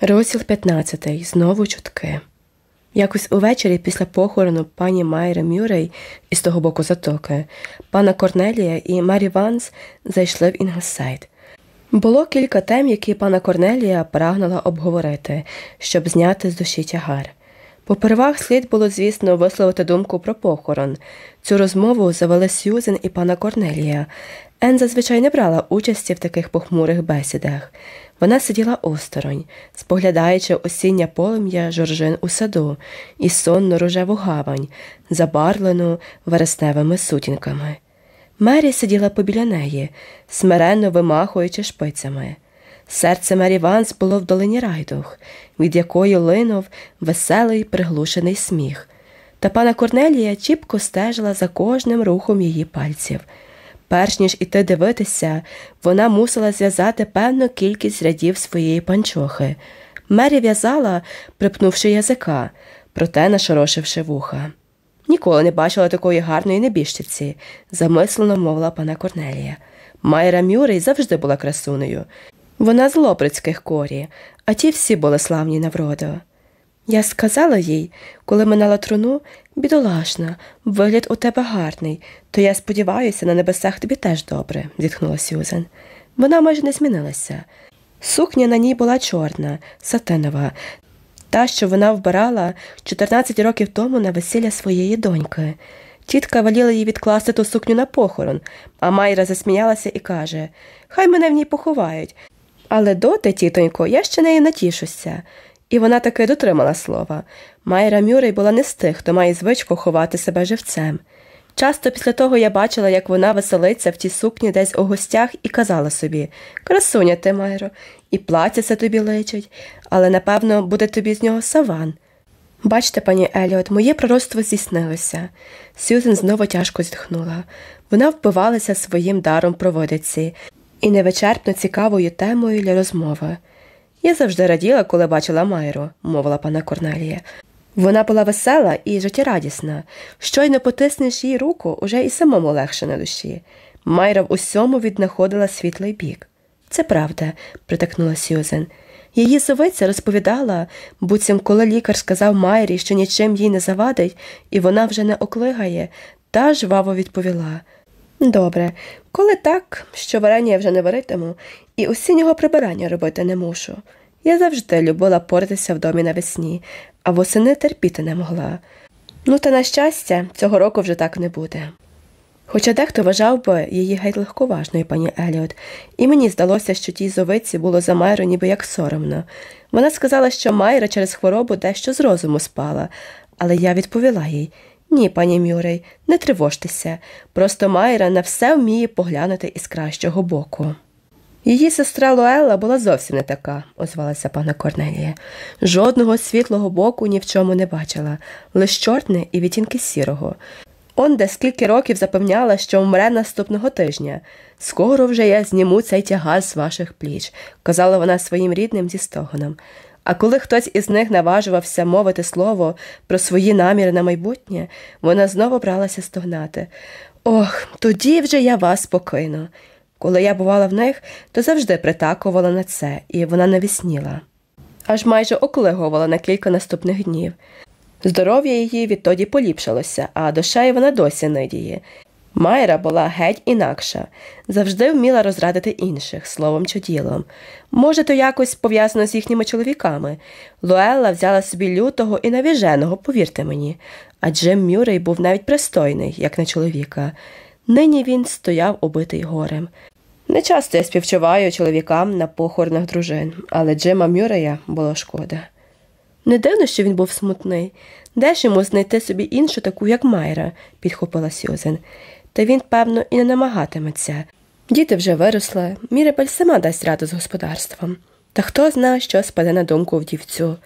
Розділ 15. Знову чутки. Якось увечері після похорону пані Майри Мюррей із того боку затоки, панна Корнелія і Мері Ванс зайшли в Інглсайд. Було кілька тем, які панна Корнелія прагнула обговорити, щоб зняти з душі тягар. Попервах слід було, звісно, висловити думку про похорон. Цю розмову завели Сьюзен і панна Корнелія. Ен зазвичай не брала участі в таких похмурих бесідах. Вона сиділа осторонь, споглядаючи осіннє полум'я жоржин у саду і сонну рожеву гавань, забарвлену вересневими сутінками. Мері сиділа побіля неї, смиренно вимахуючи шпицями. Серце Мері Ванс було в долині райдух, від якої линув веселий приглушений сміх, та пана Корнелія чіпко стежила за кожним рухом її пальців. Перш ніж іти дивитися, вона мусила зв'язати певну кількість рядів своєї панчохи. Мері в'язала, припнувши язика, проте нашорошивши вуха. Ніколи не бачила такої гарної небіжчиці, замислено мовила пана Корнелія. Майра Мюррей завжди була красунею. Вона з лоприцьких корі, а ті всі були славні на вроду. Я сказала їй, коли минала труну, бідолашна, вигляд у тебе гарний, то я сподіваюся, на небесах тобі теж добре, зітхнула Сюзен. Вона майже не змінилася. Сукня на ній була чорна, сатинова, та, що вона вбирала 14 років тому на весілля своєї доньки. Тітка воліла їй відкласти ту сукню на похорон, а Майра засміялася і каже Хай мене в ній поховають. Але доти, тітонько, я ще нею натішуся. І вона таки дотримала слова. Майра Мюррей була не з тих, хто має звичку ховати себе живцем. Часто після того я бачила, як вона веселиться в тій сукні десь у гостях і казала собі Красуня ти, Майро, і плаття це тобі личить, але напевно буде тобі з нього саван. Бачте, пані Еліот, моє пророцтво здійснилося. Сюзен знову тяжко зітхнула. Вона впивалася своїм даром проводиці і невичерпно цікавою темою для розмови. Я завжди раділа, коли бачила Майру, мовила пана Корнелія. Вона була весела і життєрадісна. Щойно потиснеш їй руку, уже і самому легше на душі. Майра в усьому віднаходила світлий бік. Це правда, притикнула Сюзен. Її совиця розповідала, буцім, коли лікар сказав Майрі, що нічим їй не завадить, і вона вже не оклигає, та жваво відповіла Добре, коли так, що варення я вже не варитиму, і осіннього прибирання робити не мушу. Я завжди любила поратися в домі навесні, а восени терпіти не могла. Ну, та, на щастя, цього року вже так не буде. Хоча дехто вважав би її геть легковажною, пані Еліот, і мені здалося, що тій зовиці було за Майру ніби як соромно. Вона сказала, що Майра через хворобу дещо з розуму спала, але я відповіла їй ні, пані Мюррей, не тривожтеся, просто Майра на все вміє поглянути із кращого боку. Її сестра Луелла була зовсім не така, озвалася пана Корнелія. Жодного світлого боку ні в чому не бачила, лише чорне і відтінки сірого. Онде скільки років запевняла, що вмре наступного тижня. Скоро вже я зніму цей тягар з ваших пліч, казала вона своїм рідним зі стогоном. А коли хтось із них наважувався мовити слово про свої наміри на майбутнє, вона знову бралася стогнати. Ох, тоді вже я вас покину. Коли я бувала в них, то завжди притакувала на це, і вона навісніла. Аж майже оклигувала на кілька наступних днів. Здоров'я її відтоді поліпшилося, а душею вона досі нидіє. Майра була геть інакша, завжди вміла розрадити інших словом чи ділом. Може, то якось пов'язано з їхніми чоловіками. Луелла взяла собі лютого і навіженого, повірте мені, а Джим Мюррей був навіть пристойний, як на чоловіка. Нині він стояв убитий горем. Не часто я співчуваю чоловікам на похоронах дружин, але Джима Мюрея було шкода. Не дивно, що він був смутний. Де ж йому знайти собі іншу таку, як Майра, підхопила Сюзен. Та він, певно, і не намагатиметься. Діти вже виросли, Міребель сама дасть раду з господарством. Та хто знає, що спаде на думку вдівцю.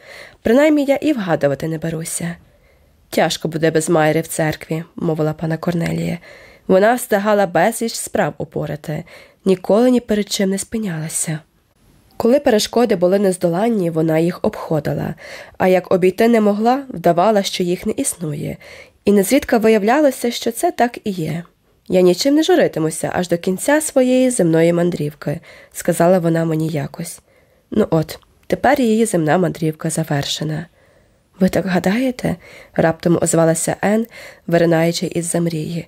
Принаймні я і вгадувати не беруся. Тяжко буде без Майри в церкві, мовила пана Корнелія. Вона встигала безліч справ опорати, ніколи ні перед чим не спинялася. Коли перешкоди були нездоланні, вона їх обходила, а як обійти не могла, вдавала, що їх не існує, і незрідка виявлялося, що це так і є. Я нічим не журитимуся аж до кінця своєї земної мандрівки, сказала вона мені якось. Ну от, Тепер її земна мандрівка завершена. Ви так гадаєте? раптом озвалася Ен, виринаючи із за мрії.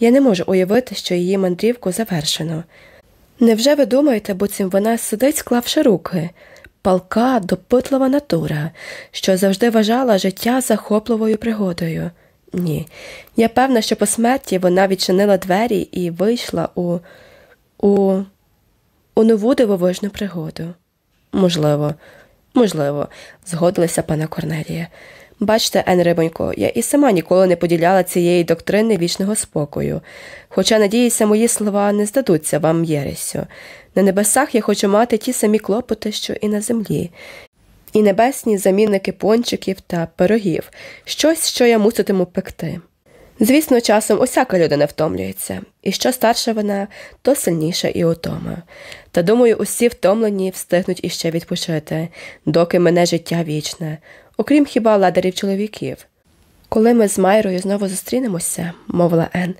Я не можу уявити, що її мандрівку завершено. Невже ви думаєте, буцім вона сидить, склавши руки, палка, допитлива натура, що завжди вважала життя захопливою пригодою? Ні. Я певна, що по смерті вона відчинила двері і вийшла у у, у нову дивовижну пригоду. Можливо, можливо, згодилася пана Корнелія. Бачте, Ен Рибонько, я і сама ніколи не поділяла цієї доктрини вічного спокою. Хоча, надіюся, мої слова не здадуться вам єресю. На небесах я хочу мати ті самі клопоти, що і на землі, і небесні замінники пончиків та пирогів, щось, що я муситиму пекти. Звісно, часом усяка людина втомлюється, і що старша вона, то сильніша і утома. Та думаю, усі втомлені встигнуть іще відпочити, доки мене життя вічне, окрім хіба ладарів чоловіків. Коли ми з Майрою знову зустрінемося, мовила Ен,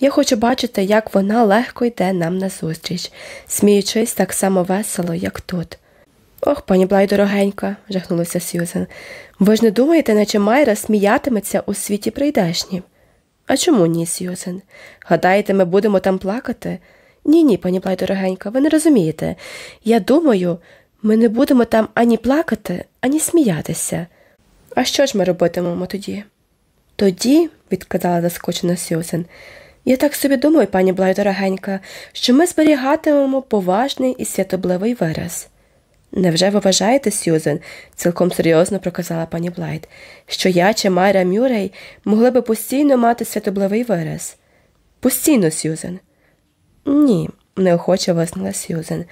я хочу бачити, як вона легко йде нам назустріч, сміючись так само весело, як тут. Ох, пані Блай, дорогенька, жахнулася Сьюзен. Ви ж не думаєте, наче Майра сміятиметься у світі прийдешнім? А чому ні, Сьюзен? Гадаєте, ми будемо там плакати? Ні, ні, пані Блай, дорогенька, ви не розумієте. Я думаю, ми не будемо там ані плакати, ані сміятися. А що ж ми робитимемо тоді? Тоді, відказала заскочена Сьюзен, я так собі думаю, пані Блайт, дорогенька, що ми зберігатимемо поважний і святобливий вираз. Невже ви вважаєте, Сьюзен, цілком серйозно проказала пані Блайт, що я чи Майра Мюррей могли би постійно мати святобливий вираз? Постійно, Сьюзен. Ні, неохоче визнала Сьюзен.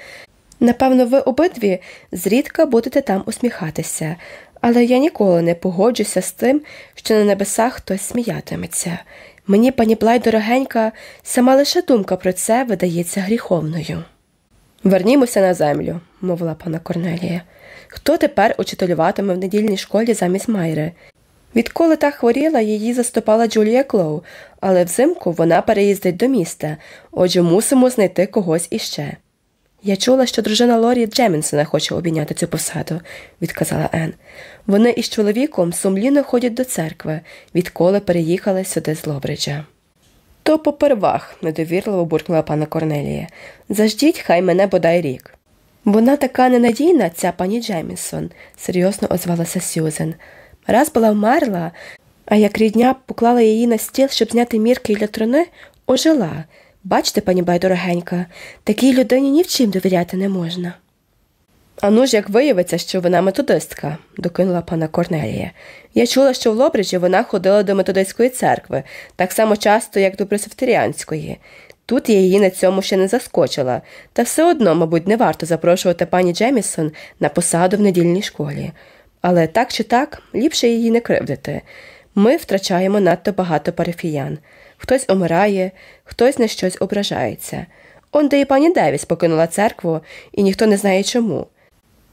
Напевно, ви обидві зрідка будете там усміхатися, але я ніколи не погоджуся з тим, що на небесах хтось сміятиметься. Мені, пані Блай, дорогенька, сама лише думка про це видається гріховною. Вернімося на землю, мовила пана Корнелія. Хто тепер учителюватиме в недільній школі замість Майри? Відколи та хворіла, її заступала Джулія Клоу, але взимку вона переїздить до міста, отже мусимо знайти когось іще. Я чула, що дружина Лорі Джемінсона хоче обійняти цю посаду, відказала Ен. Вони із чоловіком сумлінно ходять до церкви, відколи переїхали сюди з Лобриджа. То попервах, недовірливо буркнула пана Корнелія. Заждіть, хай мене бодай рік. Вона така ненадійна, ця пані Джемісон, серйозно озвалася Сюзен. Раз була вмерла, а як рідня поклала її на стіл, щоб зняти мірки для трони, ожила. Бачите, пані байдорогенька, такій людині ні в чим довіряти не можна. Ану ж як виявиться, що вона методистка, докинула пана Корнелія. Я чула, що в Лобриджі вона ходила до методистської церкви, так само часто, як до пресвітеріанської. Тут я її на цьому ще не заскочила, та все одно, мабуть, не варто запрошувати пані Джемісон на посаду в недільній школі. Але так чи так, ліпше її не кривдити. Ми втрачаємо надто багато парафіян. Хтось умирає, хтось на щось ображається. Он де і пані Девіс покинула церкву, і ніхто не знає чому.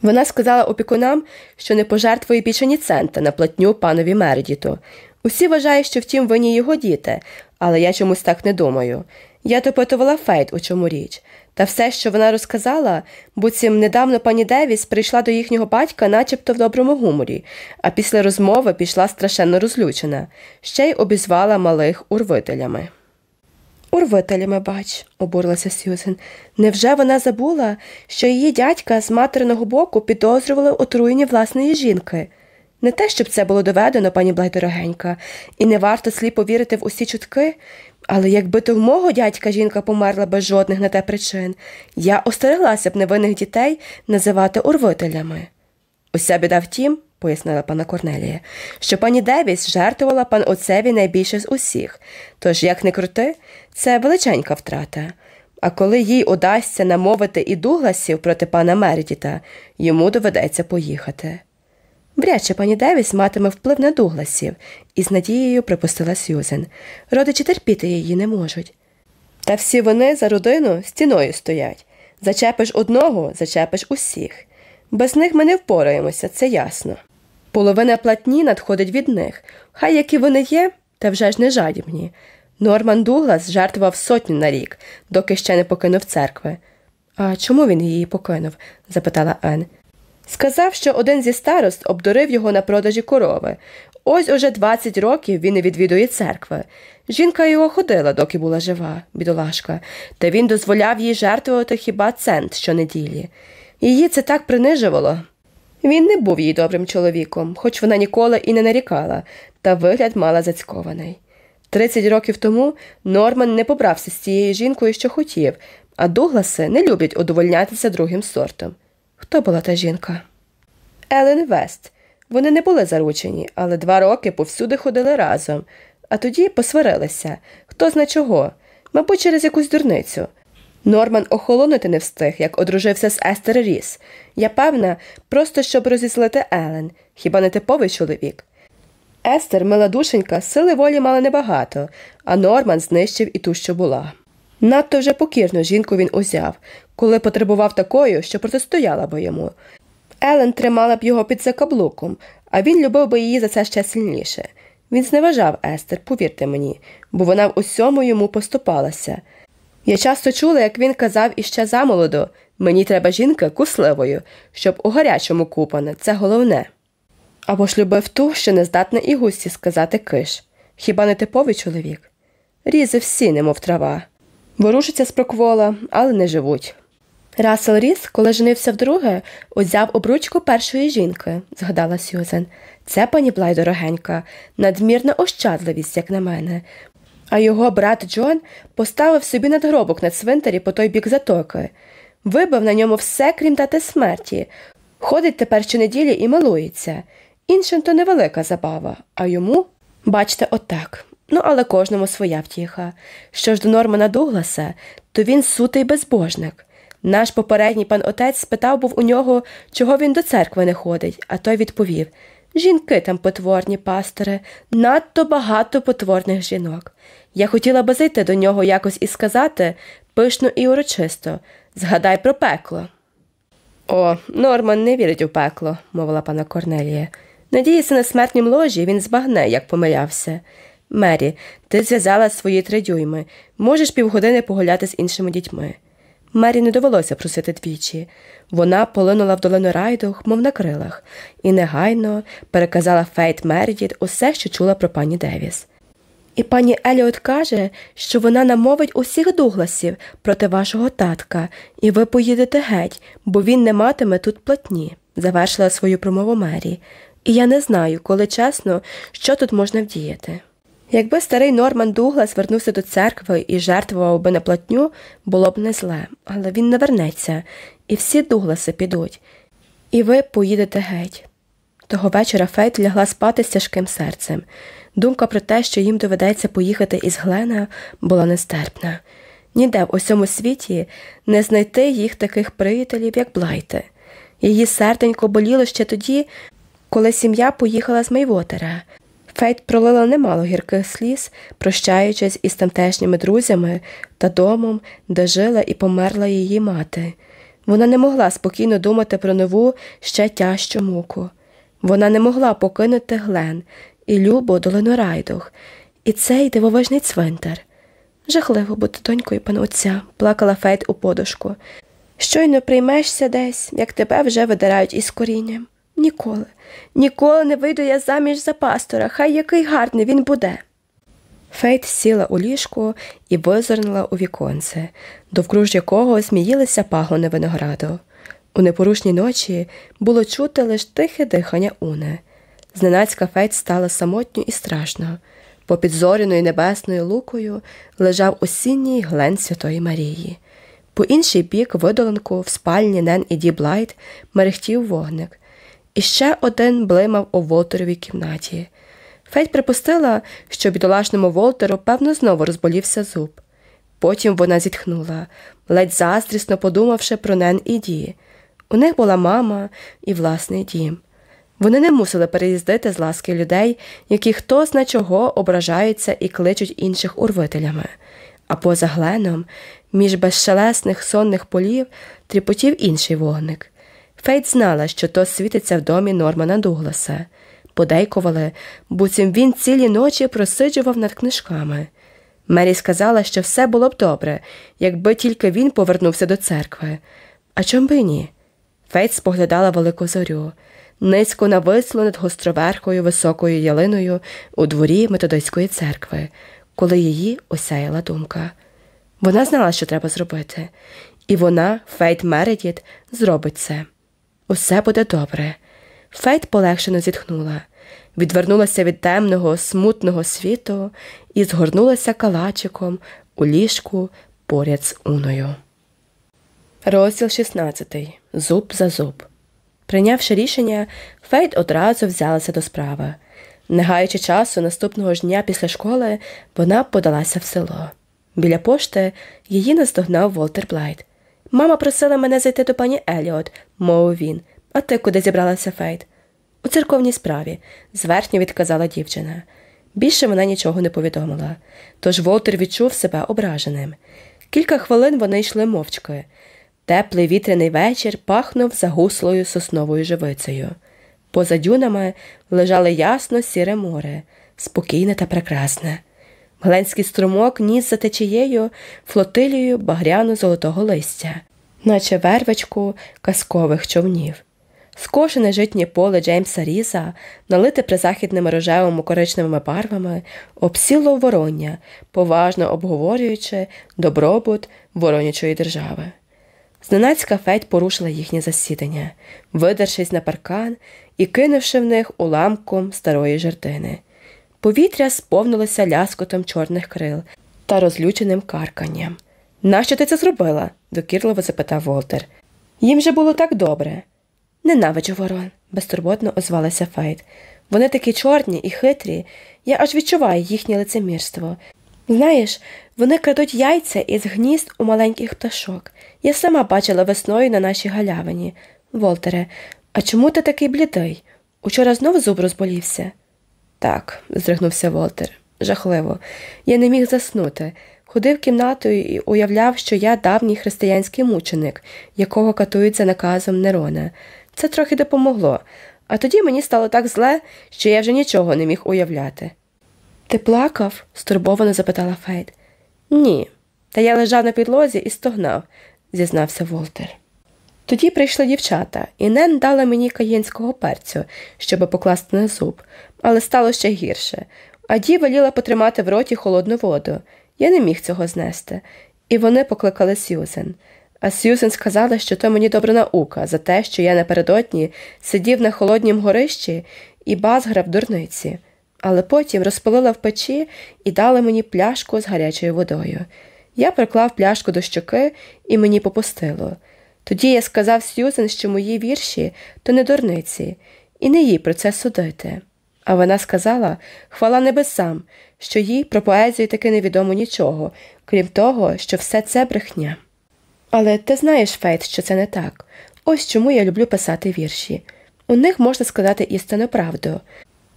Вона сказала опікунам, що не пожертвує більше ні цента на платню панові Мередіту. Усі вважають, що в тім винні його діти, але я чомусь так не думаю. Я допитувала Фейт, у чому річ. Та все, що вона розказала, буцім недавно пані Девіс прийшла до їхнього батька, начебто в доброму гуморі, а після розмови пішла страшенно розлючена, ще й обізвала малих урвителями. Урвителями, бач, обурилася Сьюзен. Невже вона забула, що її дядька з материного боку підозрювали отруєння власної жінки? Не те, щоб це було доведено, пані Блайдорогенька, і не варто сліпо вірити в усі чутки, але якби то в мого дядька жінка померла без жодних на те причин, я остереглася б невинних дітей називати урвителями. Уся біда в тім, пояснила пана Корнелія, що пані Девіс жертвувала пан отцеві найбільше з усіх, тож, як не крути, це величенька втрата. А коли їй удасться намовити і Дугласів проти пана Мередіта, йому доведеться поїхати. Вряд чи пані Девіс матиме вплив на Дугласів, із надією припустила Сюзен. Родичі терпіти її не можуть. Та всі вони за родину стіною стоять. Зачепиш одного, зачепиш усіх. Без них ми не впораємося, це ясно. Половина платні надходить від них. Хай які вони є, та вже ж не жадібні. Норман Дуглас жертвував сотню на рік, доки ще не покинув церкви. А чому він її покинув? запитала Ен. Сказав, що один зі старост обдурив його на продажі корови. Ось уже 20 років він не відвідує церкви. Жінка його ходила, доки була жива, бідолашка, та він дозволяв їй жертвувати хіба цент щонеділі. Її це так принижувало. Він не був їй добрим чоловіком, хоч вона ніколи і не нарікала, та вигляд мала зацькований. Тридцять років тому Норман не побрався з цією жінкою, що хотів, а Дугласи не люблять удовольнятися другим сортом. Хто була та жінка? Елен Вест. Вони не були заручені, але два роки повсюди ходили разом, а тоді посварилися. Хто зна чого, мабуть, через якусь дурницю. Норман охолонути не встиг, як одружився з Естер Ріс. Я певна, просто щоб розізлити Елен, хіба не типовий чоловік. Естер, мила душенька, сили волі мала небагато, а Норман знищив і ту, що була. Надто вже покірну жінку він узяв, коли потребував такою, що протистояла би йому. Елен тримала б його під закаблуком, а він любив би її за це ще сильніше. Він зневажав Естер, повірте мені, бо вона в усьому йому поступалася. Я часто чула, як він казав іще замолоду мені треба жінка кусливою, щоб у гарячому купана, це головне. Або ж любив ту, що не здатна і густі сказати киш. Хіба не типовий чоловік? Різи всі, немов трава. Ворушаться з проквола, але не живуть. Расел Ріс, коли женився вдруге, узяв обручку першої жінки, згадала Сюзен. Це пані Блай дорогенька, надмірна ощадливість, як на мене. А його брат Джон поставив собі надгробок на цвинтарі по той бік затоки, вибив на ньому все, крім дати смерті. Ходить тепер щонеділі і милується. Іншим то невелика забава, а йому, бачте, отак. Ну, але кожному своя втіха. Що ж до Нормана Дугласа, то він сутий безбожник. Наш попередній пан отець спитав був у нього, чого він до церкви не ходить, а той відповів Жінки там потворні, пастори, надто багато потворних жінок. Я хотіла би зайти до нього якось і сказати пишно і урочисто згадай про пекло. О, Норман не вірить у пекло, мовила пана Корнелія. Надіється, на смертнім ложі він збагне, як помилявся. Мері, ти зв'язала свої три дюйми, можеш півгодини погуляти з іншими дітьми. Мері не довелося просити двічі. Вона полинула в долину райдух, мов на крилах, і негайно переказала Фейт Мередіт усе, що чула про пані Девіс. І пані Еліот каже, що вона намовить усіх дугласів проти вашого татка, і ви поїдете геть, бо він не матиме тут платні, завершила свою промову Мері. І я не знаю, коли чесно, що тут можна вдіяти. Якби старий Норман Дуглас вернувся до церкви і жертвував би на платню, було б не зле, але він не вернеться, і всі Дугласи підуть. І ви поїдете геть. Того вечора Фейт лягла спати з тяжким серцем. Думка про те, що їм доведеться поїхати із Глена, була нестерпна. Ніде в усьому світі не знайти їх таких приятелів, як Блайти. Її серденько боліло ще тоді, коли сім'я поїхала з Мейвотера. Фейт пролила немало гірких сліз, прощаючись із тамтешніми друзями та домом, де жила і померла її мати. Вона не могла спокійно думати про нову ще тяжчу муку. Вона не могла покинути Глен і любу долину Райдуг, і цей дивовижний цвинтар. Жахливо бути донькою панотця, плакала Фейт у подушку. Щойно приймешся десь, як тебе вже видирають із корінням. Ніколи, ніколи не вийду я заміж за пастора, хай який гарний він буде. Фейт сіла у ліжку і визирнула у віконце, довкруж якого зміїлися пагони винограду. У непорушній ночі було чути лише тихе дихання Уни. Зненацька Фейт стало самотньо і страшно. Попід зоряною небесною лукою лежав осінній глен Святої Марії. По інший бік видолинку в спальні Нен і Ді Блайт мерехтів вогник. І ще один блимав у Волтеровій кімнаті. Фейт припустила, що бідолашному Волтеру, певно, знову розболівся зуб. Потім вона зітхнула, ледь заздрісно подумавши про Нен і Ді. У них була мама і власний дім. Вони не мусили переїздити з ласки людей, які хто зна чого ображаються і кличуть інших урвителями. А поза гленом, між безшелесних сонних полів, тріпотів інший вогник. Фейт знала, що то світиться в домі Нормана Дугласа. Подейкували, буцім він цілі ночі просиджував над книжками. Мері сказала, що все було б добре, якби тільки він повернувся до церкви. А чом би ні? Фейт споглядала велику зорю, низько нависло над гостроверхою високою ялиною у дворі методистської церкви, коли її осяяла думка. Вона знала, що треба зробити, і вона, Фейт Мередіт, зробить це. Усе буде добре. Фейт полегшено зітхнула, відвернулася від темного, смутного світу і згорнулася калачиком у ліжку поряд з Уною. Розділ 16. Зуб за зуб. Прийнявши рішення, Фейт одразу взялася до справи. Не гаючи часу наступного ж дня після школи, вона подалася в село. Біля пошти її наздогнав Волтер Блайт. Мама просила мене зайти до пані Еліот, мовив він. А ти куди зібралася Фейт? У церковній справі, зверхньо відказала дівчина. Більше вона нічого не повідомила, тож Волтер відчув себе ображеним. Кілька хвилин вони йшли мовчки. Теплий вітряний вечір пахнув загуслою сосновою живицею. Поза дюнами лежало ясно сіре море, спокійне та прекрасне. Гленський струмок ніс за течією флотилією багряно золотого листя, наче вервечку казкових човнів. Скошене житнє поле Джеймса Різа, налите призахідними рожевими коричневими барвами, обсіло вороння, поважно обговорюючи добробут воронячої держави. Зненацька Федь порушила їхнє засідання, видершись на паркан і кинувши в них уламком старої жердини. Повітря сповнилося ляскотом чорних крил та розлюченим карканням. Нащо ти це зробила? докірливо запитав Волтер. Їм же було так добре. Ненавиджу ворон, безтурботно озвалася Фейт. Вони такі чорні і хитрі, я аж відчуваю їхнє лицемірство. Знаєш, вони крадуть яйця із гнізд у маленьких пташок. Я сама бачила весною на нашій галявині. Волтере, а чому ти такий блідий? Учора знову зуб розболівся? Так, здригнувся Волтер. Жахливо. Я не міг заснути. Ходив кімнатою і уявляв, що я давній християнський мученик, якого катують за наказом Нерона. Це трохи допомогло, а тоді мені стало так зле, що я вже нічого не міг уявляти. Ти плакав? стурбовано запитала Фейт. Ні, та я лежав на підлозі і стогнав, зізнався Волтер. Тоді прийшли дівчата, і Нен дала мені каєнського перцю, щоби покласти на зуб, але стало ще гірше. А Ді веліла потримати в роті холодну воду. Я не міг цього знести, і вони покликали Сьюзен. А Сьюзен сказала, що то мені добра наука за те, що я напередодні сидів на холоднім горищі і базграв дурниці, але потім розпалила в печі і дала мені пляшку з гарячою водою. Я приклав пляшку до щоки і мені попустило. Тоді я сказав Сьюзен, що мої вірші то не дурниці, і не їй про це судити. А вона сказала хвала небесам, що їй про поезію таки невідомо нічого, крім того, що все це брехня. Але ти знаєш, Фейт, що це не так. Ось чому я люблю писати вірші. У них можна сказати істинну правду,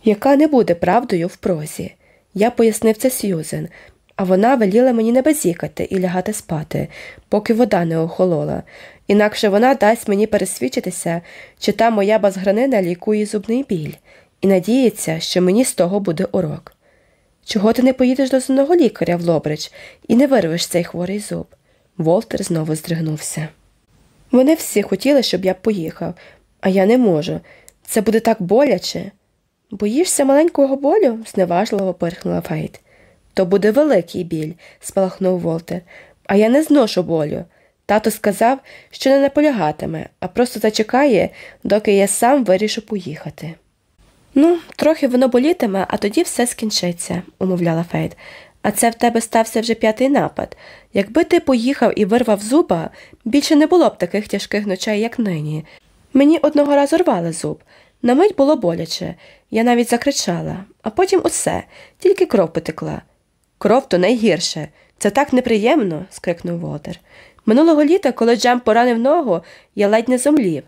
яка не буде правдою в прозі. Я пояснив це Сьюзен, а вона веліла мені не базікати і лягати спати, поки вода не охолола, інакше вона дасть мені пересвідчитися, чи та моя базгранина лікує зубний біль, і надіється, що мені з того буде урок. Чого ти не поїдеш до зубного лікаря в Лобрич і не вирвеш цей хворий зуб? Волтер знову здригнувся. Вони всі хотіли, щоб я поїхав, а я не можу. Це буде так боляче. Боїшся маленького болю? зневажливо пирхнула Фейт. То буде великий біль, спалахнув Волтер, а я не зношу болю. Тато сказав, що не наполягатиме, а просто зачекає, доки я сам вирішу поїхати. Ну, трохи воно болітиме, а тоді все скінчиться, умовляла Фейт. А це в тебе стався вже п'ятий напад. Якби ти поїхав і вирвав зуба, більше не було б таких тяжких ночей, як нині. Мені одного разу рвали зуб. На мить було боляче, я навіть закричала, а потім усе, тільки кров потекла. Кров то найгірше. Це так неприємно, скрикнув Волтер. Минулого літа, коли Джем поранив ногу, я ледь не зомлів.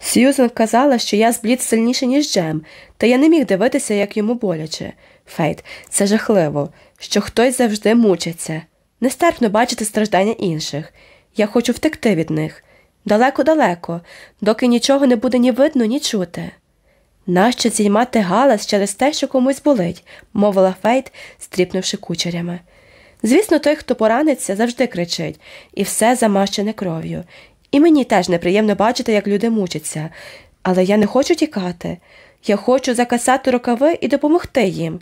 Сьюзен казала, що я зблід сильніше, ніж Джем, та я не міг дивитися, як йому боляче. Фейт, це жахливо, що хтось завжди мучиться. Нестерпно бачити страждання інших. Я хочу втекти від них. Далеко-далеко, доки нічого не буде ні видно, ні чути. Нащо зіймати галас через те, що комусь болить, мовила Фейт, стріпнувши кучерями. Звісно, той, хто пораниться, завжди кричить, і все замащене кров'ю. І мені теж неприємно бачити, як люди мучаться, але я не хочу тікати. Я хочу закасати рукави і допомогти їм.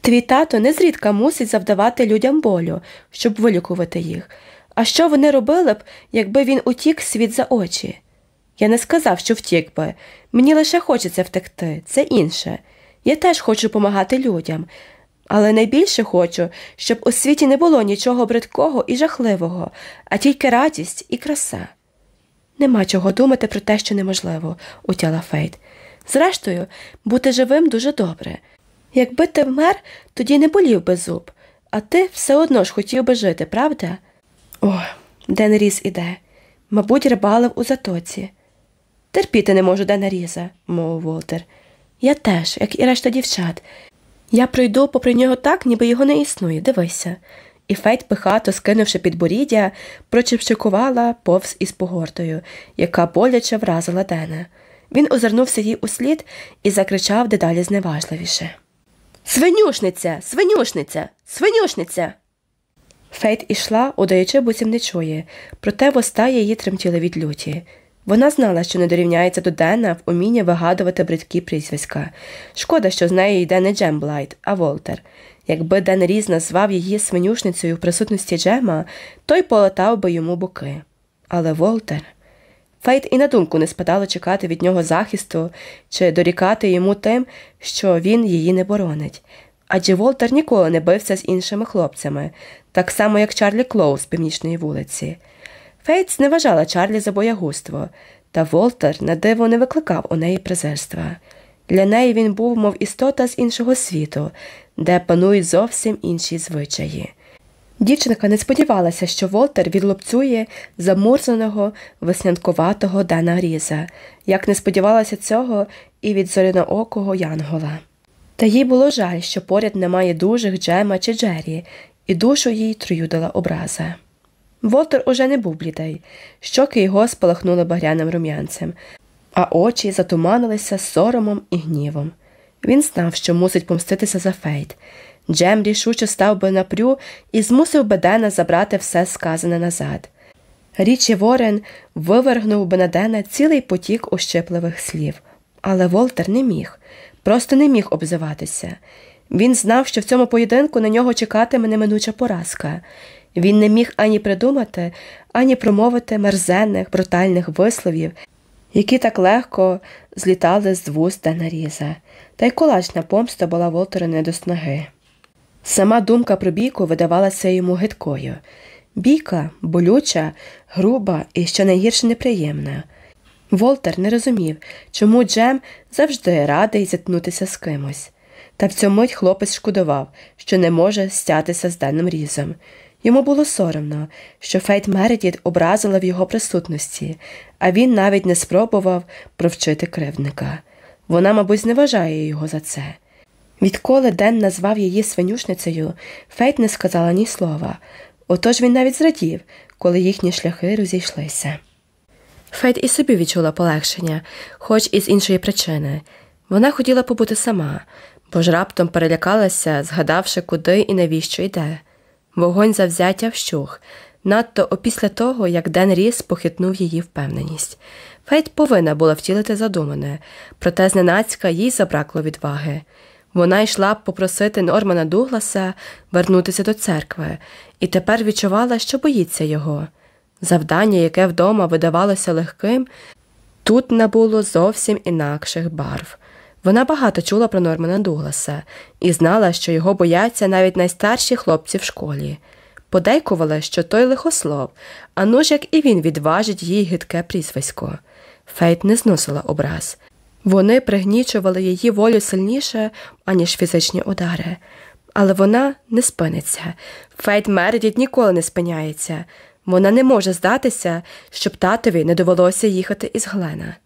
Твій тато незрідка мусить завдавати людям болю, щоб вилікувати їх. А що вони робили б, якби він утік світ за очі? Я не сказав, що втік би. Мені лише хочеться втекти, це інше. Я теж хочу допомагати людям, але найбільше хочу, щоб у світі не було нічого бридкого і жахливого, а тільки радість і краса. Нема чого думати про те, що неможливо, утяла Фейт. Зрештою, бути живим дуже добре. Якби ти вмер, тоді не болів би зуб, а ти все одно ж хотів би жити, правда? О, Ден Різ іде. Мабуть, рибалив у затоці. Терпіти не можу Дена Різа, мовив Волтер. Я теж, як і решта дівчат. Я пройду попри нього так, ніби його не існує, дивися. І Фейт, пихато, скинувши підборіддя, прочимчикувала повз із погордою, яка боляче вразила Дена. Він озирнувся їй услід і закричав дедалі зневажливіше. Свинюшниця, свинюшниця, свинюшниця. Фейт ішла, удаючи, буцім не чує, проте вуста її тремтіли від люті. Вона знала, що не дорівняється до Дена в умінні вигадувати бридкі прізвиська. Шкода, що з нею йде не Джем Блайт, а Волтер. Якби Ден Різ назвав її свинюшницею в присутності Джема, той полатав би йому боки. Але Волтер. Фейт і на думку не спадало чекати від нього захисту чи дорікати йому тим, що він її не боронить. Адже Волтер ніколи не бився з іншими хлопцями, так само, як Чарлі Клоу з північної вулиці. Фейт не вважала Чарлі за боягузтво, та Волтер на диво не викликав у неї презирства. Для неї він був, мов істота з іншого світу, де панують зовсім інші звичаї. Дівчинка не сподівалася, що Волтер відлупцює замурзаного, веснянкуватого Дана Різа, як не сподівалася цього і від зоряноокого Янгола. Та їй було жаль, що поряд немає дужих Джема чи Джері, і душу їй троюдила образа. Волтер уже не був блідий, щоки його спалахнули багряним рум'янцем, а очі затуманилися соромом і гнівом. Він знав, що мусить помститися за фейт. Джем рішуче став би напрю і змусив би Дена забрати все сказане назад. Річі Ворен вивергнув би на Дена цілий потік ущипливих слів, але Волтер не міг, просто не міг обзиватися. Він знав, що в цьому поєдинку на нього чекатиме неминуча поразка. Він не міг ані придумати, ані промовити мерзенних, брутальних висловів, які так легко злітали з вуст Денаріза. Та й кулачна помста була Волтеру не до снаги. Сама думка про бійку видавалася йому гидкою. Бійка болюча, груба і що найгірше неприємна. Волтер не розумів, чому Джем завжди радий зіткнутися з кимось. Та в цьому мить хлопець шкодував, що не може стятися з даним різом. Йому було соромно, що Фейт Мередіт образила в його присутності, а він навіть не спробував провчити кривдника. Вона, мабуть, зневажає його за це. Відколи Ден назвав її свинюшницею, Фейт не сказала ні слова, отож він навіть зрадів, коли їхні шляхи розійшлися. Фейт і собі відчула полегшення, хоч і з іншої причини. Вона хотіла побути сама, бо ж раптом перелякалася, згадавши, куди і навіщо йде. Вогонь завзяття вщух, надто опісля того, як Ден Ріс похитнув її впевненість. Фейт повинна була втілити задумане, проте зненацька їй забракло відваги. Вона йшла б попросити Нормана Дугласа вернутися до церкви, і тепер відчувала, що боїться його. Завдання, яке вдома видавалося легким, тут набуло зовсім інакших барв. Вона багато чула про Нормана Дугласа і знала, що його бояться навіть найстарші хлопці в школі. Подейкували, що той лихослов, а ну ж як і він відважить їй гидке прізвисько. Фейт не зносила образ. Вони пригнічували її волю сильніше, аніж фізичні удари. Але вона не спиниться. Фейт Мередіт ніколи не спиняється. Вона не може здатися, щоб татові не довелося їхати із Глена.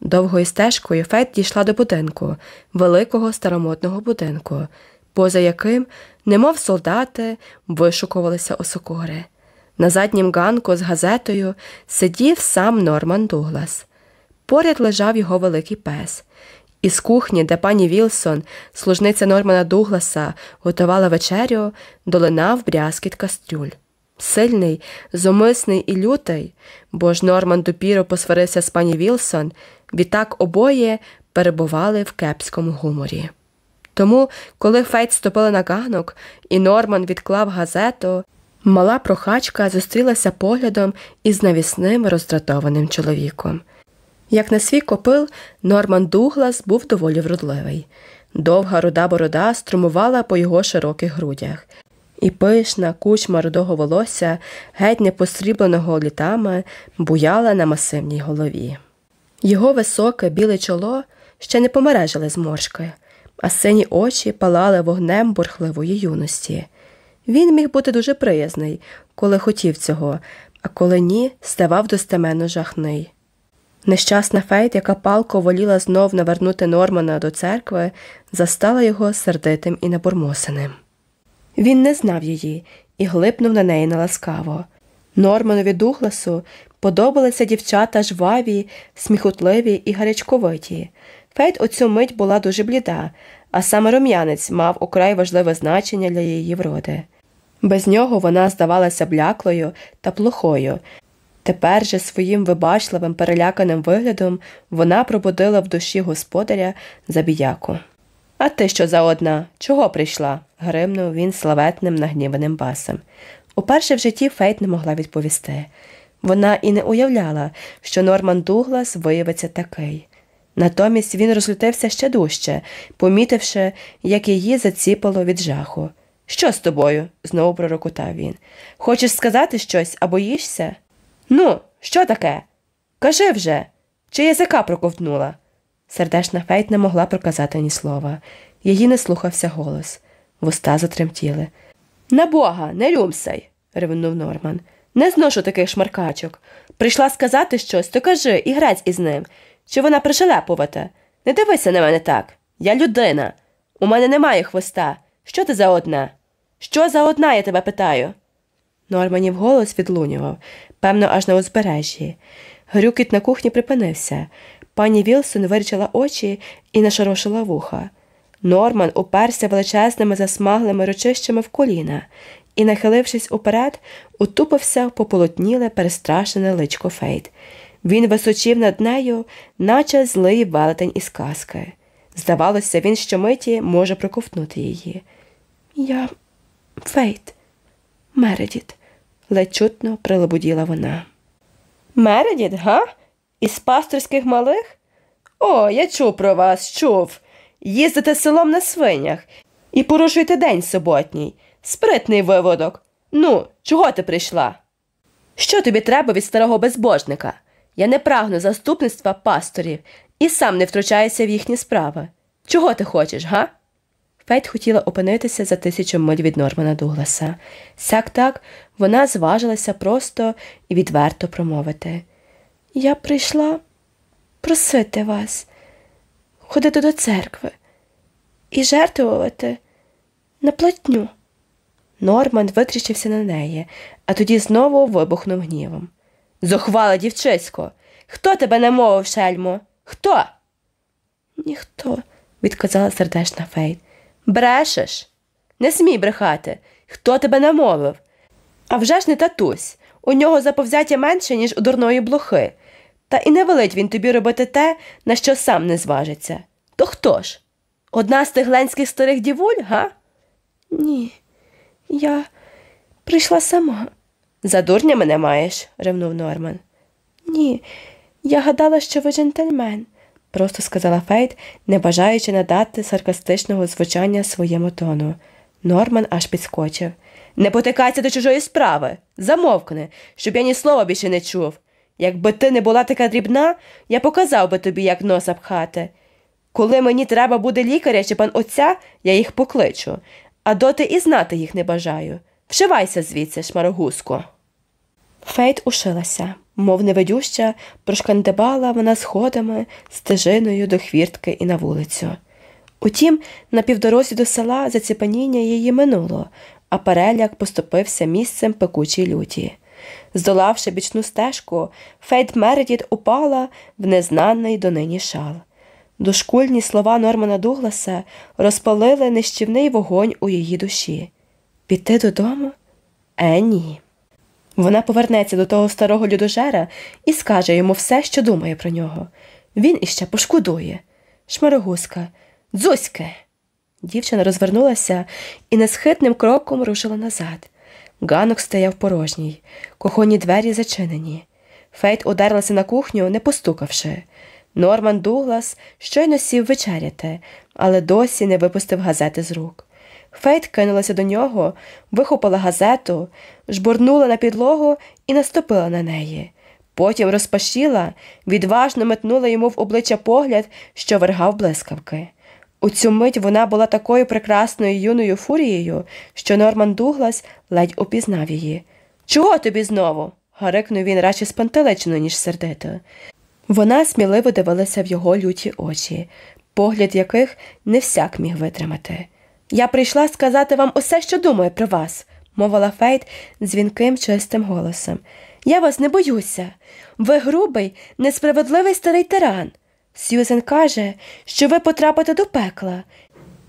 Довгою стежкою Фейт дійшла до будинку, великого старомодного будинку, поза яким, немов солдати, вишукувалися осокори. На заднім ганку з газетою сидів сам Норман Дуглас. Поряд лежав його великий пес. Із кухні, де пані Вілсон, служниця Нормана Дугласа, готувала вечерю, долинав брязкіт кастрюль. сильний, зумисний і лютий, бо ж Норман допіру посварився з пані Вілсон, відтак обоє перебували в кепському гуморі. Тому, коли Фейт ступили на ганок, і Норман відклав газету, мала прохачка зустрілася поглядом із навісним роздратованим чоловіком. Як на свій копил, Норман Дуглас був доволі вродливий. Довга руда борода струмувала по його широких грудях, і пишна кучма рудого волосся, геть не посрібленого літами, буяла на масивній голові. Його високе біле чоло ще не помережили зморшки, а сині очі палали вогнем бурхливої юності. Він міг бути дуже приязний, коли хотів цього, а коли ні, ставав достеменно жахний. Нещасна Фейт, яка палко воліла знов навернути Нормана до церкви, застала його сердитим і набурмосеним. Він не знав її і глипнув на неї наласкаво. Норманові Дугласу подобалися дівчата жваві, сміхутливі і гарячковиті. Фейт у цю мить була дуже бліда, а саме рум'янець мав украй важливе значення для її вроди. Без нього вона здавалася бляклою та плохою. Тепер же своїм вибачливим, переляканим виглядом вона пробудила в душі господаря забіяку. А ти що за одна? Чого прийшла? гримнув він славетним нагніваним басом. Уперше в житті Фейт не могла відповісти. Вона і не уявляла, що Норман Дуглас виявиться такий. Натомість він розлютився ще дужче, помітивши, як її заціпало від жаху. Що з тобою? знову пророкотав він. Хочеш сказати щось а боїшся? Ну, що таке? Кажи вже, чи язика проковтнула? Сердешна Фейт не могла проказати ні слова. Її не слухався голос. Вуста затремтіли. На бога, не рюмсай, ревнув Норман. Не зношу таких шмаркачок. Прийшла сказати щось, то кажи і грець із ним. Чи вона пришелепувата? Не дивися на мене так. Я людина. У мене немає хвоста. Що ти за одна? Що за одна, я тебе питаю? Норманів голос відлунював, певно, аж на узбережжі. Грюкіт на кухні припинився. Пані Вілсон вирічила очі і нашорошила вуха. Норман уперся величезними засмаглими ручищами в коліна і, нахилившись уперед, утупився в пополотніле, перестрашене личко Фейт. Він височив над нею, наче злий велетень із казки. Здавалося, він щомиті може проковтнути її. Я Фейт, Мередіт, ледь чутно прилебуділа вона. Мередіт, га? Із пасторських малих? О, я чув про вас, чув. Їздите селом на свинях і порушуєте день суботній. Спритний виводок. Ну, чого ти прийшла? Що тобі треба від старого безбожника? Я не прагну заступництва пасторів і сам не втручаюся в їхні справи. Чого ти хочеш, га? Фейт хотіла опинитися за тисячу миль від Нормана Дугласа. Сяк так вона зважилася просто і відверто промовити. Я прийшла просити вас ходити до церкви і жертвувати на платню. Норман витріщився на неї, а тоді знову вибухнув гнівом. Зухвала, дівчисько, хто тебе намовив, шельмо? Хто? Ніхто, відказала сердешна Фейт. Брешеш? Не смій брехати. Хто тебе намовив? А вже ж не татусь. У нього заповзяття менше, ніж у дурної блохи. Та і не велить він тобі робити те, на що сам не зважиться. То хто ж? Одна з тих ленських старих дівуль, га? Ні, я прийшла сама. За дурня мене маєш, ревнув Норман. Ні, я гадала, що ви джентльмен, просто сказала Фейт, не бажаючи надати саркастичного звучання своєму тону. Норман аж підскочив. Не потикайся до чужої справи. Замовкни, щоб я ні слова більше не чув. Якби ти не була така дрібна, я показав би тобі, як носа пхати. Коли мені треба буде лікаря чи пан отця, я їх покличу, а доти і знати їх не бажаю. Вшивайся звідси, шмаркогузко. Фейт ушилася, мов невидюща, прошкандибала вона сходами, стежиною до хвіртки і на вулицю. Утім, на півдорозі до села заціпеніння її минуло, а переляк поступився місцем пекучій люті. Здолавши бічну стежку, Фейт Мередіт упала в незнаний донині шал. Дошкульні слова Нормана Дугласа розпалили нищівний вогонь у її душі. Піти додому? Е, ні. Вона повернеться до того старого людожера і скаже йому все, що думає про нього. Він іще пошкодує. Шмарогузка, дзуське. Дівчина розвернулася і несхитним кроком рушила назад. Ганок стояв порожній, кухонні двері зачинені. Фейт удерлася на кухню, не постукавши. Норман Дуглас щойно сів вечеряти, але досі не випустив газети з рук. Фейт кинулася до нього, вихопила газету, жбурнула на підлогу і наступила на неї. Потім розпашіла, відважно метнула йому в обличчя погляд, що вергав блискавки. У цю мить вона була такою прекрасною юною фурією, що Норман Дуглас ледь упізнав її. Чого тобі знову? гарикнув він радше спантеличено, ніж сердито. Вона сміливо дивилася в його люті очі, погляд яких не всяк міг витримати. Я прийшла сказати вам усе, що думаю про вас, мовила Фейт дзвінким, чистим голосом. Я вас не боюся. Ви грубий, несправедливий старий тиран. Сьюзен каже, що ви потрапите до пекла.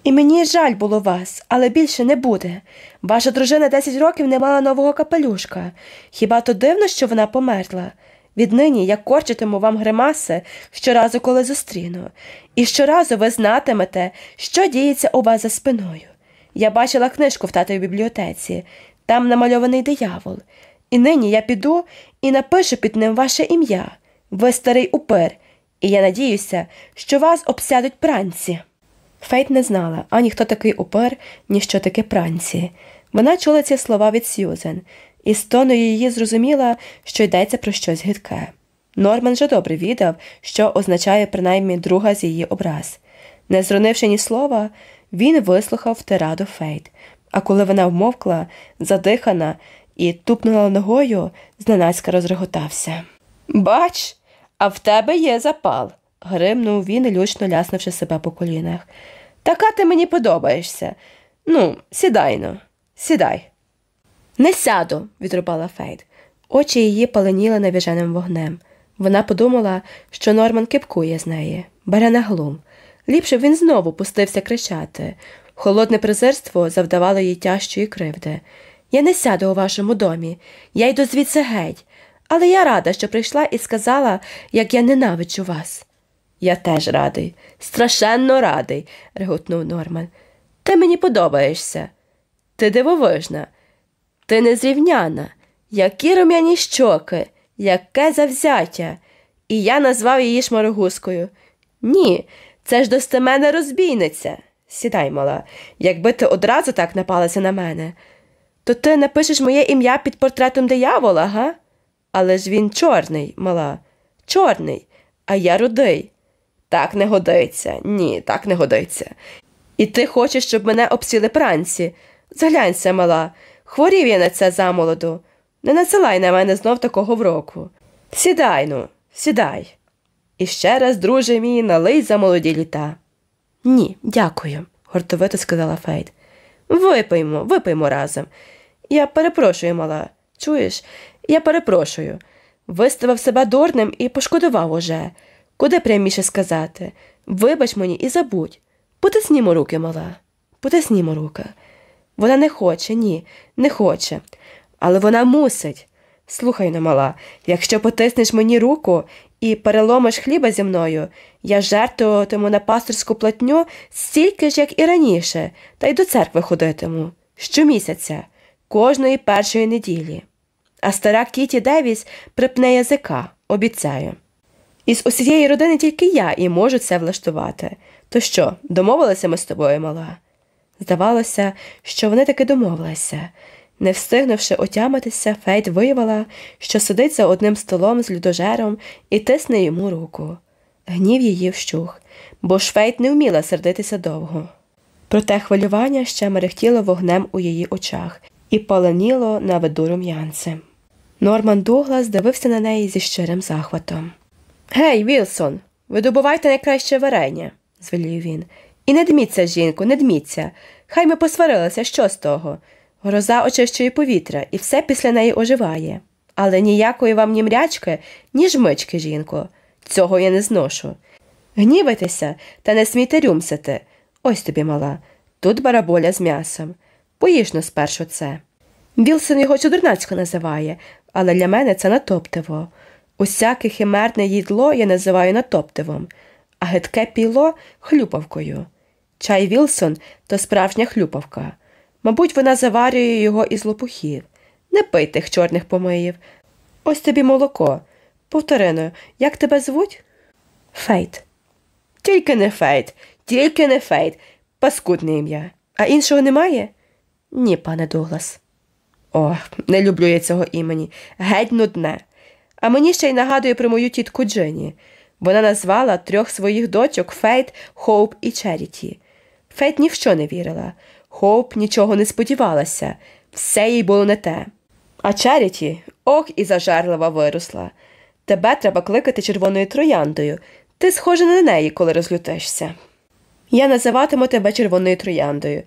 І мені жаль було вас, але більше не буде. Ваша дружина 10 років не мала нового капелюшка. Хіба то дивно, що вона померла? Віднині я корчитиму вам гримаси щоразу, коли зустріну, і щоразу ви знатимете, що діється у вас за спиною. Я бачила книжку в татовій бібліотеці, там намальований диявол. І нині я піду і напишу під ним ваше ім'я. Ви старий упир, і я надіюся, що вас обсядуть пранці. Фейт не знала ані хто такий упир, ні що таке пранці. Вона чула ці слова від Сьюзен, і з тону її зрозуміла, що йдеться про щось гидке. Норман же добре відав, що означає принаймні друга з її образ. Не зронивши ні слова, він вислухав тираду Фейт, а коли вона вмовкла, задихана і тупнула ногою, зненацька розреготався. Бач, а в тебе є запал, гримнув він, лючно ляснувши себе по колінах. Така ти мені подобаєшся. Ну, сідайно, сідай. Не сяду, відрубала Фейт. Очі її паленіли навіженим вогнем. Вона подумала, що Норман кипкує з неї, бере на глум. Ліпше він знову пустився кричати. Холодне презирство завдавало їй тяжчої кривди. Я не сяду у вашому домі, я йду звідси геть, але я рада, що прийшла і сказала, як я ненавиджу вас. Я теж радий, страшенно радий, реготнув Норман. Ти мені подобаєшся. Ти дивовижна, ти незрівняна, які рум'яні щоки, яке завзяття. І я назвав її шмарогузкою. Ні, це ж достемена розбійниця. Сідай, мала, якби ти одразу так напалася на мене, то ти напишеш моє ім'я під портретом диявола, га? Але ж він чорний, мала, чорний, а я рудий. Так не годиться, ні, так не годиться. І ти хочеш, щоб мене обсіли пранці. Заглянься, мала, хворів я на це замолоду. Не насилай на мене знов такого вроку. Сідай ну, сідай. І ще раз, друже мій, налий за молоді літа. Ні, дякую, гордовито сказала Фейт. Випиймо, випиймо разом. Я перепрошую, мала. Чуєш? Я перепрошую. Виставив себе дурним і пошкодував уже. Куди пряміше сказати? Вибач мені і забудь. Потиснімо руки, мала. Потиснімо руки. Вона не хоче, ні, не хоче. Але вона мусить. Слухай ну, мала, якщо потиснеш мені руку і переломиш хліба зі мною, я жертвуватиму на пасторську платню стільки ж, як і раніше, та й до церкви ходитиму. Щомісяця, кожної першої неділі. А стара Кіті Девіс припне язика, обіцяю. Із усієї родини тільки я і можу це влаштувати. То що, домовилися ми з тобою, мала? Здавалося, що вони таки домовилися. Не встигнувши отямитися, Фейт виявила, що сидить за одним столом з людожером і тисне йому руку. Гнів її вщух, бо ж Фейт не вміла сердитися довго. Проте хвилювання ще мерехтіло вогнем у її очах і паленіло на виду рум'янцем. Норман Дуглас дивився на неї зі щирим захватом. Гей, Вілсон, видобувайте найкраще варення, звелів він. І не дміться, жінку, не дміться. Хай ми посварилися, що з того. Гроза очищує повітря, і все після неї оживає. Але ніякої вам ні мрячки, ні жмички, жінко. Цього я не зношу. Гнівайтеся та не смійте рюмсити. Ось тобі мала. Тут бараболя з м'ясом. Поїж но спершу це. Вілсон його чудернацько називає, але для мене це натоптиво. Усяке химерне їдло я називаю натоптивом, а гидке пійло хлюпавкою. Чай Вілсон то справжня хлюпавка. Мабуть, вона заварює його із лопухів. Не пий тих чорних помиїв. Ось тобі молоко. Повтори-но, як тебе звуть? Фейт. Тільки не фейт, тільки не фейт. Паскудне ім'я. А іншого немає? Ні, пане Дуглас. О, не люблю я цього імені. Геть нудне. А мені ще й нагадує про мою тітку Джині. Вона назвала трьох своїх дочок Фейт, Хоуп і Черіті. Фейт ні в що не вірила. Хоуп нічого не сподівалася, все їй було не те. А Черіті, ох, і зажарлива виросла. Тебе треба кликати червоною трояндою. Ти схожа на неї, коли розлютишся. Я називатиму тебе червоною трояндою.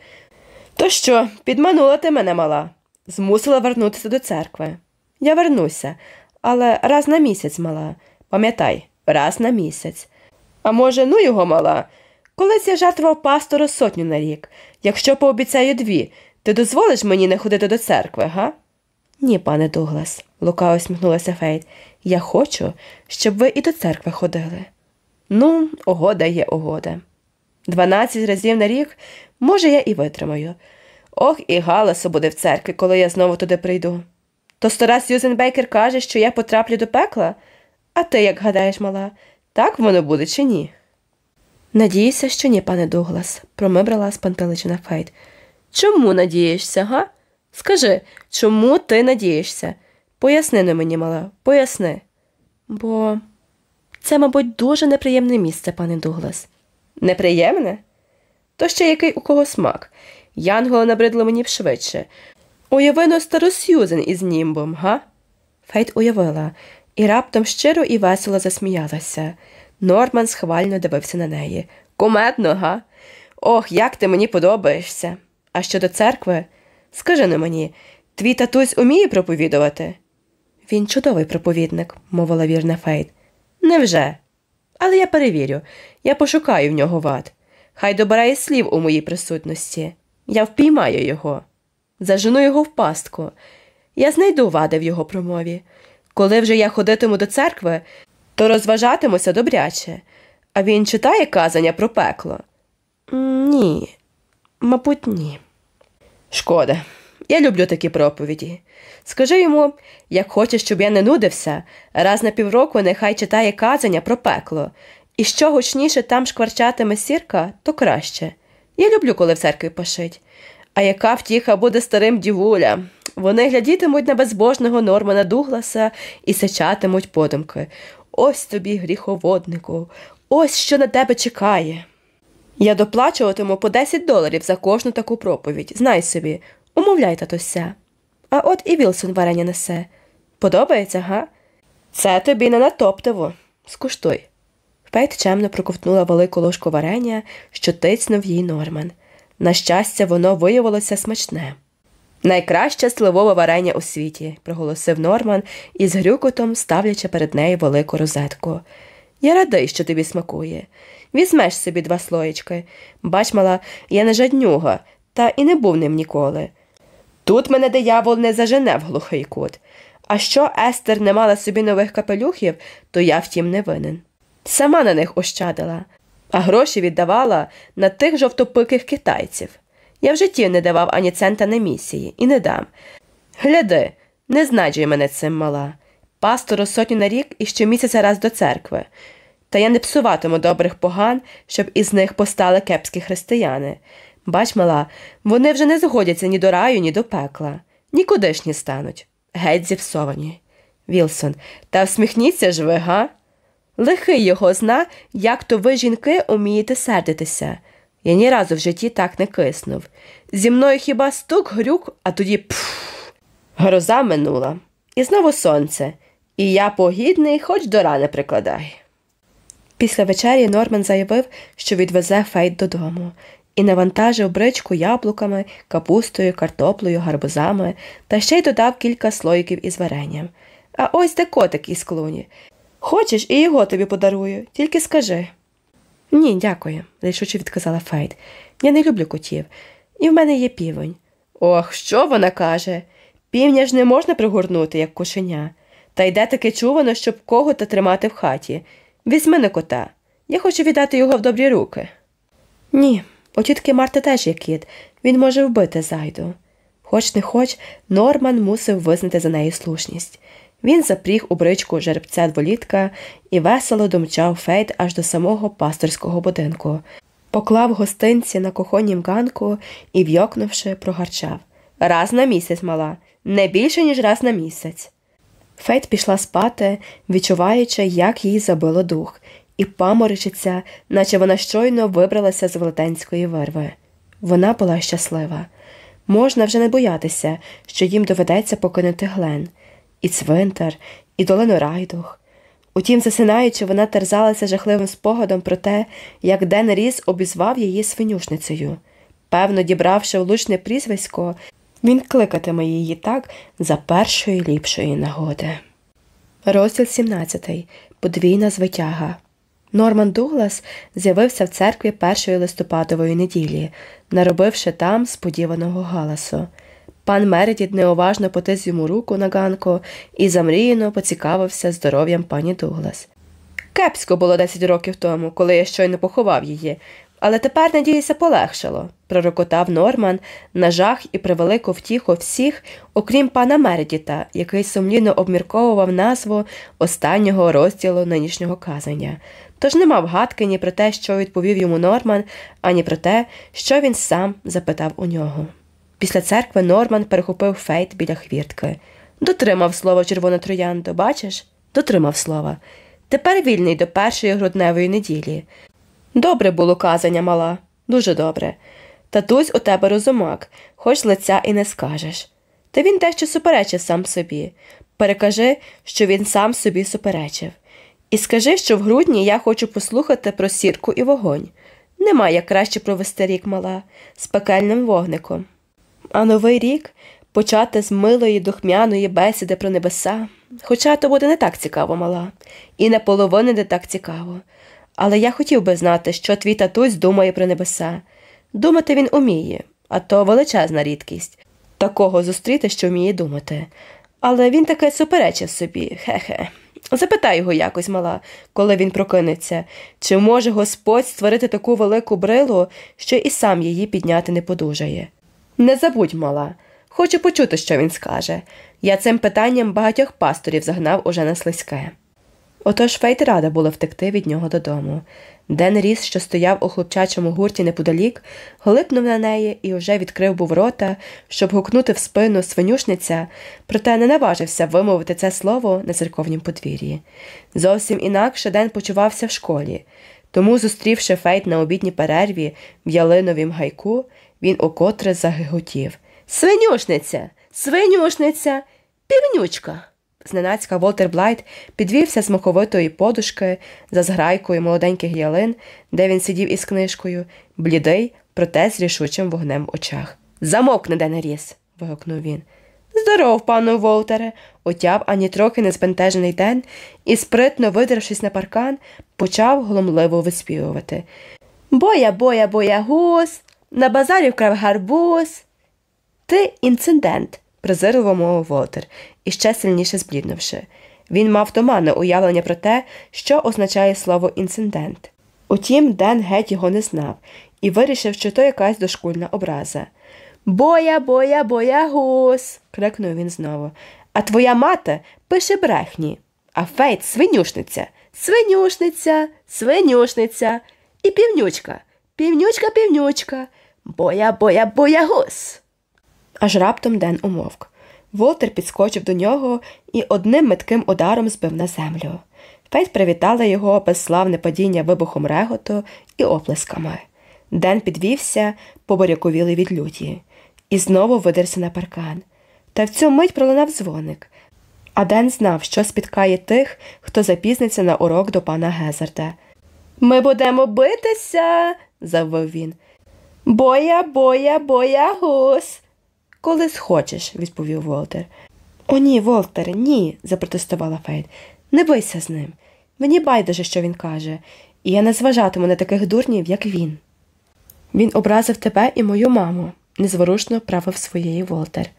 То що, підманула ти мене мала? Змусила вернутися до церкви. Я вернуся, але раз на місяць мала. Пам'ятай, раз на місяць. А може, ну його мала? Колись я жертвував пастору сотню на рік. Якщо пообіцяю дві, ти дозволиш мені не ходити до церкви, га? Ні, пане Дуглас, лукаво усміхнулася Фейт. Я хочу, щоб ви і до церкви ходили. Ну, угода є угода. Дванадцять разів на рік, може, я і витримаю. Ох, і галасу буде в церкві, коли я знову туди прийду. То стара Сьюзен Бейкер каже, що я потраплю до пекла? А ти як гадаєш, мала, так воно буде чи ні? Надіюся, що ні, пане Дуглас, промимрила спантеличена Фейт. Чому надієшся, га? Скажи, чому ти надієшся? Поясни-но мені, мала, поясни. Бо це, мабуть, дуже неприємне місце, пане Дуглас. Неприємне? То ще який у кого смак. Янголи набридли мені б швидше. Уяви-но стару Сьюзен із німбом, га? Фейт уявила, і раптом щиро і весело засміялася. Норман схвально дивився на неї. Кумедно, га? Ох, як ти мені подобаєшся. А щодо церкви, скажи-но мені, твій татусь уміє проповідувати? Він чудовий проповідник, мовила вірна Фейт. Невже? Але я перевірю, я пошукаю в нього вад. Хай добирає слів у моїй присутності. Я впіймаю його, зажену його в пастку. Я знайду вади в його промові. Коли вже я ходитиму до церкви, то розважатимуся добряче. А він читає казання про пекло? Ні, мабуть, ні. Шкода. Я люблю такі проповіді. Скажи йому, як хочеш, щоб я не нудився, раз на півроку нехай читає казання про пекло, і що гучніше там шкварчатиме сірка, то краще. Я люблю, коли в церкві пашить. А яка втіха буде старим дівуля? Вони глядітимуть на безбожного Нормана Дугласа і сичатимуть подумки. Ось тобі, гріховоднику, ось що на тебе чекає. Я доплачуватиму по 10 доларів за кожну таку проповідь. Знай собі, умовляй татуся. А от і Вілсон варення несе. Подобається, га? Це тобі не натоптиво. Скуштуй. Фейт чемно проковтнула велику ложку варення, що тицнув їй Норман. На щастя, воно виявилося смачне. Найкраще сливове варення у світі, проголосив Норман із грюкотом, ставлячи перед нею велику розетку. Я радий, що тобі смакує. Візьмеш собі два слоєчки. Бач, мала, я не жаднюга, та і не був ним ніколи. Тут мене диявол не зажене в глухий кут. А що Естер не мала собі нових капелюхів, то я втім не винен. Сама на них ощадила, а гроші віддавала на тих жовтопиких китайців. Я в житті не давав ані цента на місії і не дам. Гляди, не знаджуй мене цим мала. Пастору сотню на рік і щомісяця раз до церкви. Та я не псуватиму добрих поган, щоб із них постали кепські християни. Бач, мала, вони вже не згодяться ні до раю, ні до пекла. Нікудишні стануть. Геть зіпсовані. Вілсон, та всміхніться ж ви, га? Лихий його зна, як то ви, жінки, умієте сердитися. Я ні разу в житті так не киснув. Зі мною хіба стук, грюк, а тоді пф. Гроза минула. І знову сонце. І я погідний, хоч до рани прикладай. Після вечері Норман заявив, що відвезе Фейт додому, і навантажив бричку яблуками, капустою, картоплею, гарбузами та ще й додав кілька слоїків із варенням. А ось де котик із клуні. Хочеш, і його тобі подарую, тільки скажи. Ні, дякую, рішуче відказала Фейт. Я не люблю котів, і в мене є півень. Ох, що вона каже? Півня ж не можна пригорнути, як кошеня. Та йде таки чувано, щоб когота тримати в хаті. Візьми на кота. Я хочу віддати його в добрі руки. Ні, у тітки Марти теж є кіт. Він може вбити зайду. Хоч не хоч, Норман мусив визнати за неї слушність. Він запріг у бричку жеребця дволітка і весело домчав фейт аж до самого пасторського будинку, поклав гостинці на кухоннім ганку і, вйокнувши, прогарчав Раз на місяць, мала, не більше, ніж раз на місяць. Фейт пішла спати, відчуваючи, як їй забило дух, і паморочиться, наче вона щойно вибралася з велетенської вирви. Вона була щаслива. Можна вже не боятися, що їм доведеться покинути глен, і цвинтар, і долину райдух. Утім, засинаючи, вона терзалася жахливим спогадом про те, як Ден Ріс обізвав її свинюшницею. Певно, дібравши влучне прізвисько, він кликатиме її так за першої ліпшої нагоди. Розділ 17. Подвійна звитяга. Норман Дуглас з'явився в церкві першої листопадової неділі, наробивши там сподіваного галасу. Пан Мередіт неуважно потис йому руку на ганку і замріяно поцікавився здоров'ям пані Дуглас. Кепсько було 10 років тому, коли я щойно поховав її, але тепер, надіюся, полегшало, пророкотав Норман на жах і превелику втіху всіх, окрім пана Мередіта, який сумлінно обмірковував назву останнього розділу нинішнього казання. Тож не мав гадки ні про те, що відповів йому Норман, ані про те, що він сам запитав у нього. Після церкви Норман перехопив фейт біля хвіртки. Дотримав слово червоно троянду, бачиш? Дотримав слова. Тепер вільний до першої грудневої неділі. Добре було казання мала, дуже добре. Татусь у тебе розумак, хоч лиця і не скажеш. Та він дещо суперечив сам собі. Перекажи, що він сам собі суперечив. І скажи, що в грудні я хочу послухати про сірку і вогонь. Нема як краще провести рік мала, з пекельним вогником. А новий рік почати з милої духмяної бесіди про небеса. Хоча то буде не так цікаво, мала, і наполовину не так цікаво. Але я хотів би знати, що твій татусь думає про небеса. Думати він уміє, а то величезна рідкість. Такого зустріти, що вміє думати. Але він таке суперечив собі, хе-хе. Запитай його якось, мала, коли він прокинеться, чи може Господь створити таку велику брилу, що і сам її підняти не подужає. Не забудь, мала, хочу почути, що він скаже. Я цим питанням багатьох пасторів загнав уже на слизьке. Отож Фейт рада була втекти від нього додому. Ден Ріс, що стояв у хлопчачому гурті неподалік, глипнув на неї і вже відкрив був рота, щоб гукнути в спину свинюшниця, проте не наважився вимовити це слово на церковнім подвір'ї. Зовсім інакше Ден почувався в школі. Тому, зустрівши Фейт на обідній перерві в ялиновім гайку, він укотре загиготів Свинюшниця, свинюшниця, півнючка. Зненацька Волтер Блайт підвівся з моховитої подушки за зграйкою молоденьких ялин, де він сидів із книжкою, блідий, проте з рішучим вогнем в очах. Замовкни, де не ріс. вигукнув він. Здоров, пану Волтере, отяв ані трохи не збентежений ден і, спритно видравшись на паркан, почав глумливо виспівувати. Боя, боя, боя, гус, на базарі вкрав гарбуз. Ти інцидент презирливо мовив Волтер, іще сильніше збліднувши. Він мав туманне уявлення про те, що означає слово інцидент. Утім, Ден геть його не знав і вирішив, що то якась дошкульна образа. Боя, боя, боя, гус. крикнув він знову. А твоя мати пише брехні, а фейт свинюшниця, свинюшниця, свинюшниця і півнючка, півнючка, півнючка, боя, боя, боя, гус. Аж раптом Ден умовк. Волтер підскочив до нього і одним метким ударом збив на землю. Фейт привітала його безславне падіння вибухом реготу і оплесками. Ден підвівся, побуряковілий від люті, і знову видерся на паркан. Та в цю мить пролунав дзвоник. А Ден знав, що спіткає тих, хто запізниться на урок до пана Гезарда. Ми будемо битися, завив він. Боя, боя, боя, гус. Коли схочеш, відповів Волтер. О, ні, Волтер, ні, запротестувала Фейт. Не бийся з ним. Мені байдуже, що він каже, і я не зважатиму на таких дурнів, як він. Він образив тебе і мою маму, незворушно правив своєї Волтер.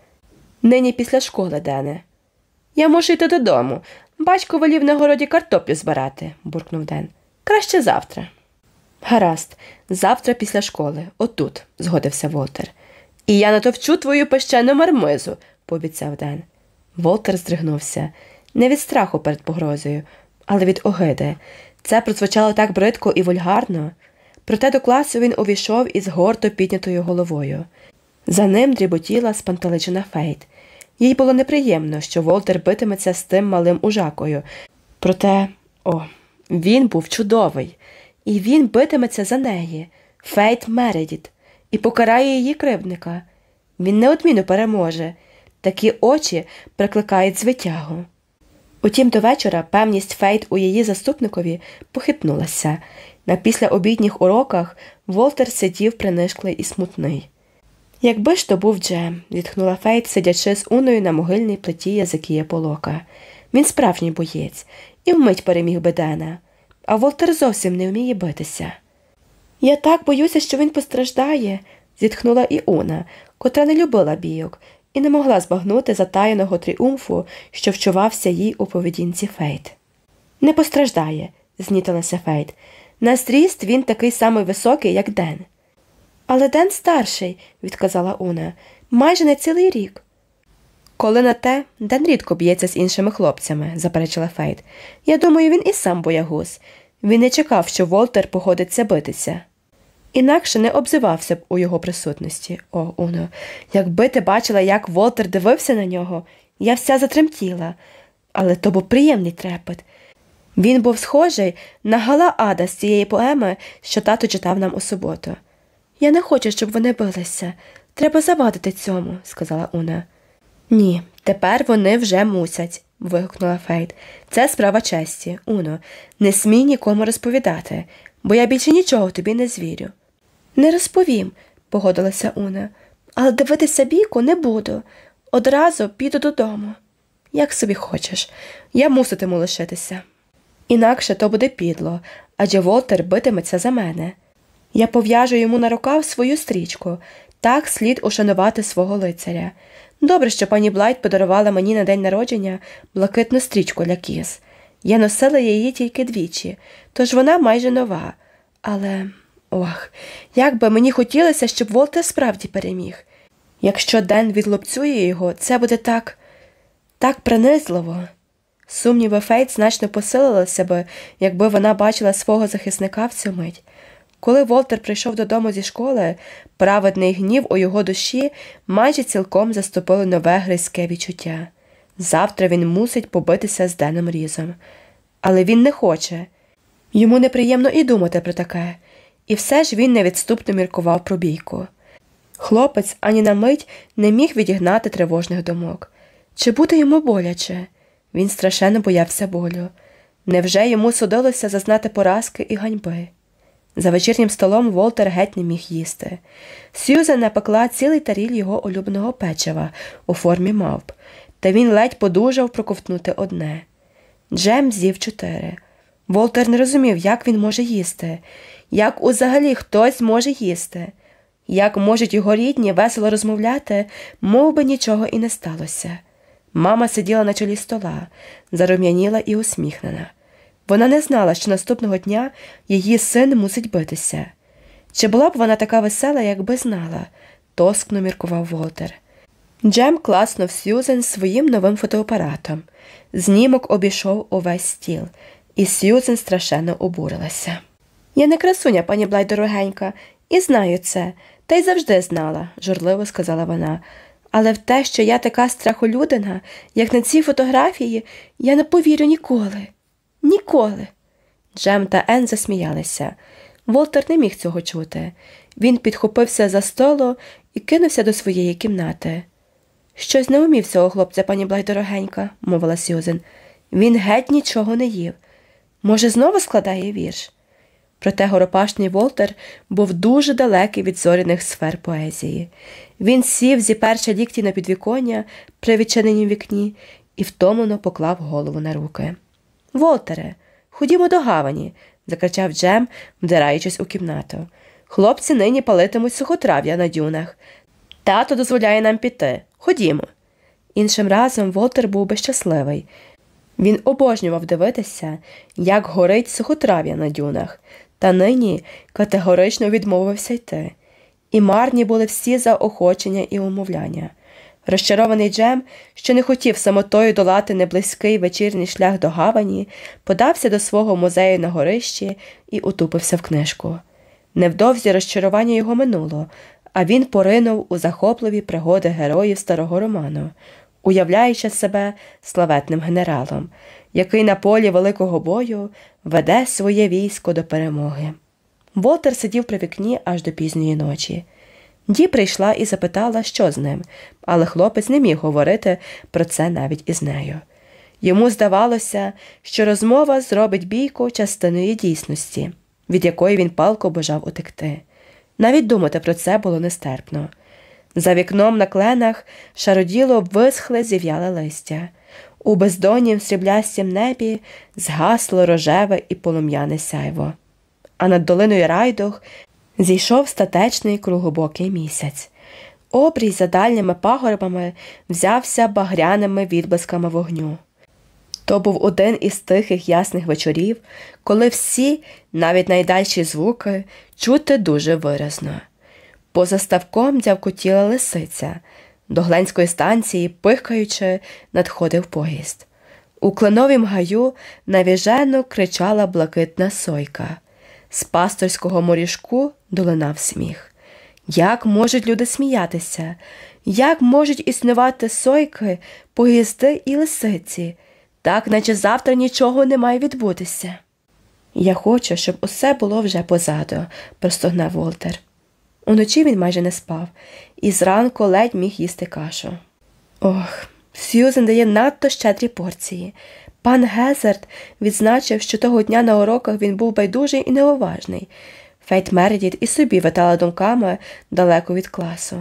Нині після школи, Дене. Я мушу йти додому. Батько волів на городі картоплю збирати, буркнув Ден. Краще завтра. Гаразд, завтра після школи, отут, згодився Волтер. І я натовчу твою пещену мармизу, пообіцяв Ден. Волтер здригнувся не від страху перед погрозою, але від огиди. Це прозвучало так бридко і вульгарно. Проте до класу він увійшов із гордо піднятою головою. За ним дріботіла спантеличена Фейт. Їй було неприємно, що Волтер битиметься з тим малим ужакою. Проте, о, він був чудовий, і він битиметься за неї, Фейт Мередіт, і покарає її кривдника. Він неодмінно переможе. Такі очі прикликають звитягу. Утім, до вечора певність Фейт у її заступникові похитнулася. На післяобідніх уроках Волтер сидів принишклий і смутний. Якби ж то був Джем, зітхнула Фейт, сидячи з Уною на могильній плиті Єзекії Поллока. Він справжній боєць і вмить переміг би Дена, а Волтер зовсім не вміє битися. Я так боюся, що він постраждає, зітхнула і Уна, котра не любила бійок і не могла збагнути затаєного тріумфу, що вчувався їй у поведінці Фейт. Не постраждає, знітилася Фейт. На зріст він такий самий високий, як Ден. Але Ден старший, відказала Уна, майже на цілий рік. Коли на те, Ден рідко б'ється з іншими хлопцями, заперечила Фейт. Я думаю, він і сам боягуз. Він не чекав, що Волтер погодиться битися. Інакше не обзивався б у його присутності. О, Уно, якби ти бачила, як Волтер дивився на нього, я вся затремтіла, але то був приємний трепет. Він був схожий на Галаада з цієї поеми, що тато читав нам у суботу. Я не хочу, щоб вони билися. Треба завадити цьому, сказала Уна. Ні, тепер вони вже мусять, вигукнула Фейт. Це справа честі, Уно. Не смій нікому розповідати, бо я більше нічого тобі не звірю. Не розповім, погодилася Уна, але дивитися бійку не буду. Одразу піду додому. Як собі хочеш, я муситиму лишитися. Інакше то буде підло, адже Волтер битиметься за мене. Я пов'яжу йому на рукав свою стрічку, так слід ушанувати свого лицаря. Добре, що пані Блайт подарувала мені на день народження блакитну стрічку для кіз. Я носила її тільки двічі, тож вона майже нова. Але ох, як би мені хотілося, щоб Волтер справді переміг. Якщо Ден відлопцює його, це буде так, так принизливо. Сумніви Фейт значно посилилися би, якби вона бачила свого захисника в цю мить. Коли Волтер прийшов додому зі школи, праведний гнів у його душі майже цілком заступило нове гризьке відчуття. Завтра він мусить побитися з Деном Різом. Але він не хоче. Йому неприємно і думати про таке, і все ж він невідступно міркував про бійку. Хлопець ані на мить не міг відігнати тривожних думок. Чи буде йому боляче? Він страшенно боявся болю. Невже йому судилося зазнати поразки і ганьби? За вечірнім столом Волтер геть не міг їсти. Сюзан напекла цілий таріль його улюбленого печива у формі мавп, та він ледь подужав проковтнути одне. Джем з'їв чотири. Волтер не розумів, як він може їсти, як узагалі хтось може їсти, як можуть його рідні весело розмовляти, мов би нічого і не сталося. Мама сиділа на чолі стола, зарум'яніла і усміхнена. Вона не знала, що наступного дня її син мусить битися. Чи була б вона така весела, якби знала, тоскно міркував Волтер. Джем класнув Сьюзен своїм новим фотоапаратом. Знімок обійшов увесь стіл, і Сьюзен страшенно обурилася. Я не красуня, пані Блай дорогенька, і знаю це, та й завжди знала, журливо сказала вона. Але в те, що я така страхолюдина, як на цій фотографії, я не повірю ніколи. Ніколи. Джем та Ен засміялися. Волтер не міг цього чути. Він підхопився за столу і кинувся до своєї кімнати. Щось не умів цього хлопця, пані Блай дорогенька, мовила Сюзен. Він геть нічого не їв. Може, знову складає вірш? Проте горопашний Волтер був дуже далекий від зоряних сфер поезії. Він сів, зіперши лікті на підвіконня при відчиненім вікні і втомлено поклав голову на руки. Волтере, ходімо до гавані, закричав Джем, вдираючись у кімнату. Хлопці нині палитимуть сухотрав'я на дюнах. Тато дозволяє нам піти. Ходімо. Іншим разом Волтер був би щасливий. Він обожнював дивитися, як горить сухотрав'я на дюнах, та нині категорично відмовився йти. І марні були всі заохочення і умовляння. Розчарований Джем, що не хотів самотою долати неблизький вечірній шлях до гавані, подався до свого музею на горищі і утупився в книжку. Невдовзі розчарування його минуло, а він поринув у захопливі пригоди героїв старого роману, уявляючи себе славетним генералом, який на полі великого бою веде своє військо до перемоги. Волтер сидів при вікні аж до пізньої ночі. Ді прийшла і запитала, що з ним, але хлопець не міг говорити про це навіть із нею. Йому здавалося, що розмова зробить бійку частиною дійсності, від якої він палко бажав утекти. Навіть думати про це було нестерпно. За вікном на кленах шароділо висхле зів'яле листя. У бездоннім сріблястім небі згасло рожеве і полум'яне сяйво. А над долиною райдух зійшов статечний круглобокий місяць. Обрій за дальніми пагорбами взявся багряними відблисками вогню. То був один із тихих ясних вечорів, коли всі, навіть найдальші звуки, чути дуже виразно. Поза ставком дзявкотіла лисиця, до Гленської станції, пихкаючи, надходив поїзд. У кленовім гаю навіжено кричала блакитна сойка. З пасторського морішку долинав сміх. Як можуть люди сміятися? Як можуть існувати сойки, поїзди і лисиці, так наче завтра нічого не має відбутися? Я хочу, щоб усе було вже позаду, простогнав Волтер. Уночі він майже не спав, і зранку ледь міг їсти кашу. Ох, Сьюзен дає надто щедрі порції. Пан Гезерт відзначив, що того дня на уроках він був байдужий і неуважний. Фейт Мередіт і собі витала думками далеко від класу.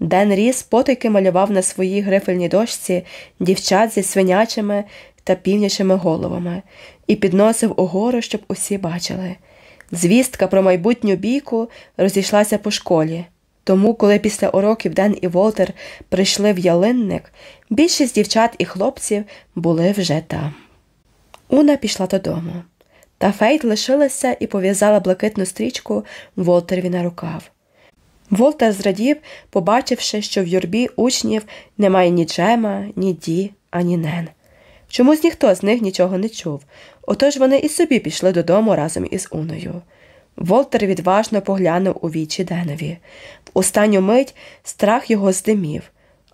Ден Ріс потайки малював на своїй грифельній дошці дівчат зі свинячими та півнячими головами і підносив угору, щоб усі бачили. Звістка про майбутню бійку розійшлася по школі. Тому, коли після уроків Ден і Волтер прийшли в ялинник, більшість дівчат і хлопців були вже там. Уна пішла додому, та Фейт лишилася і пов'язала блакитну стрічку Волтерові на рукав. Волтер зрадів, побачивши, що в юрбі учнів немає ні Джема, ні Ді, ані Нен. Чомусь ніхто з них нічого не чув, отож вони і собі пішли додому разом із Уною. Волтер відважно поглянув у вічі Денові. Останню мить страх його здимів,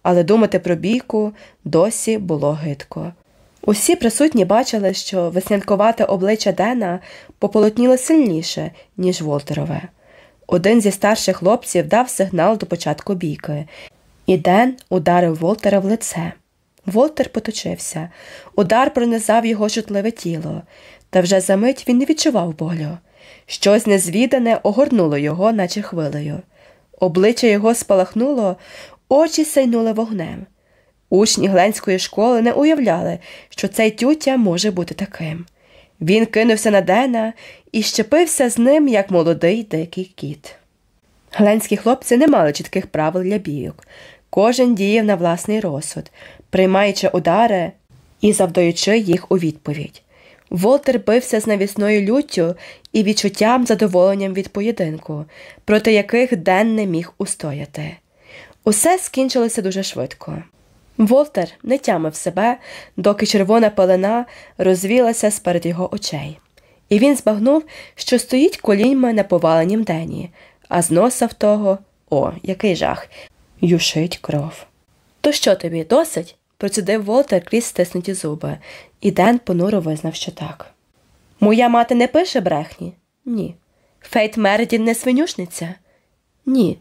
але думати про бійку досі було гидко. Усі присутні бачили, що веснянкувате обличчя Дена пополотніло сильніше, ніж Волтерове. Один зі старших хлопців дав сигнал до початку бійки, і Ден ударив Волтера в лице. Волтер поточився, удар пронизав його чутливе тіло, та вже за мить він не відчував болю. Щось незвідане огорнуло його, наче хвилею. Обличчя його спалахнуло, очі сайнули вогнем. Учні Гленської школи не уявляли, що цей тютя може бути таким. Він кинувся на Дена і щепився з ним, як молодий дикий кіт. Гленські хлопці не мали чітких правил для бійок. Кожен діяв на власний розсуд, приймаючи удари і завдаючи їх у відповідь. Волтер бився з навісною люттю і відчуттям задоволенням від поєдинку, проти яких Ден не міг устояти. Усе скінчилося дуже швидко. Волтер не тямив себе, доки червона пелена розвілася сперед його очей, і він збагнув, що стоїть коліньми на поваленім дені, а з носа в того о, який жах, юшить кров. То що тобі досить? Процідив Волтер крізь стиснуті зуби, і Ден понуро визнав, що так. Моя мати не пише брехні? Ні. Фейт Мередін не свинюшниця? Ні.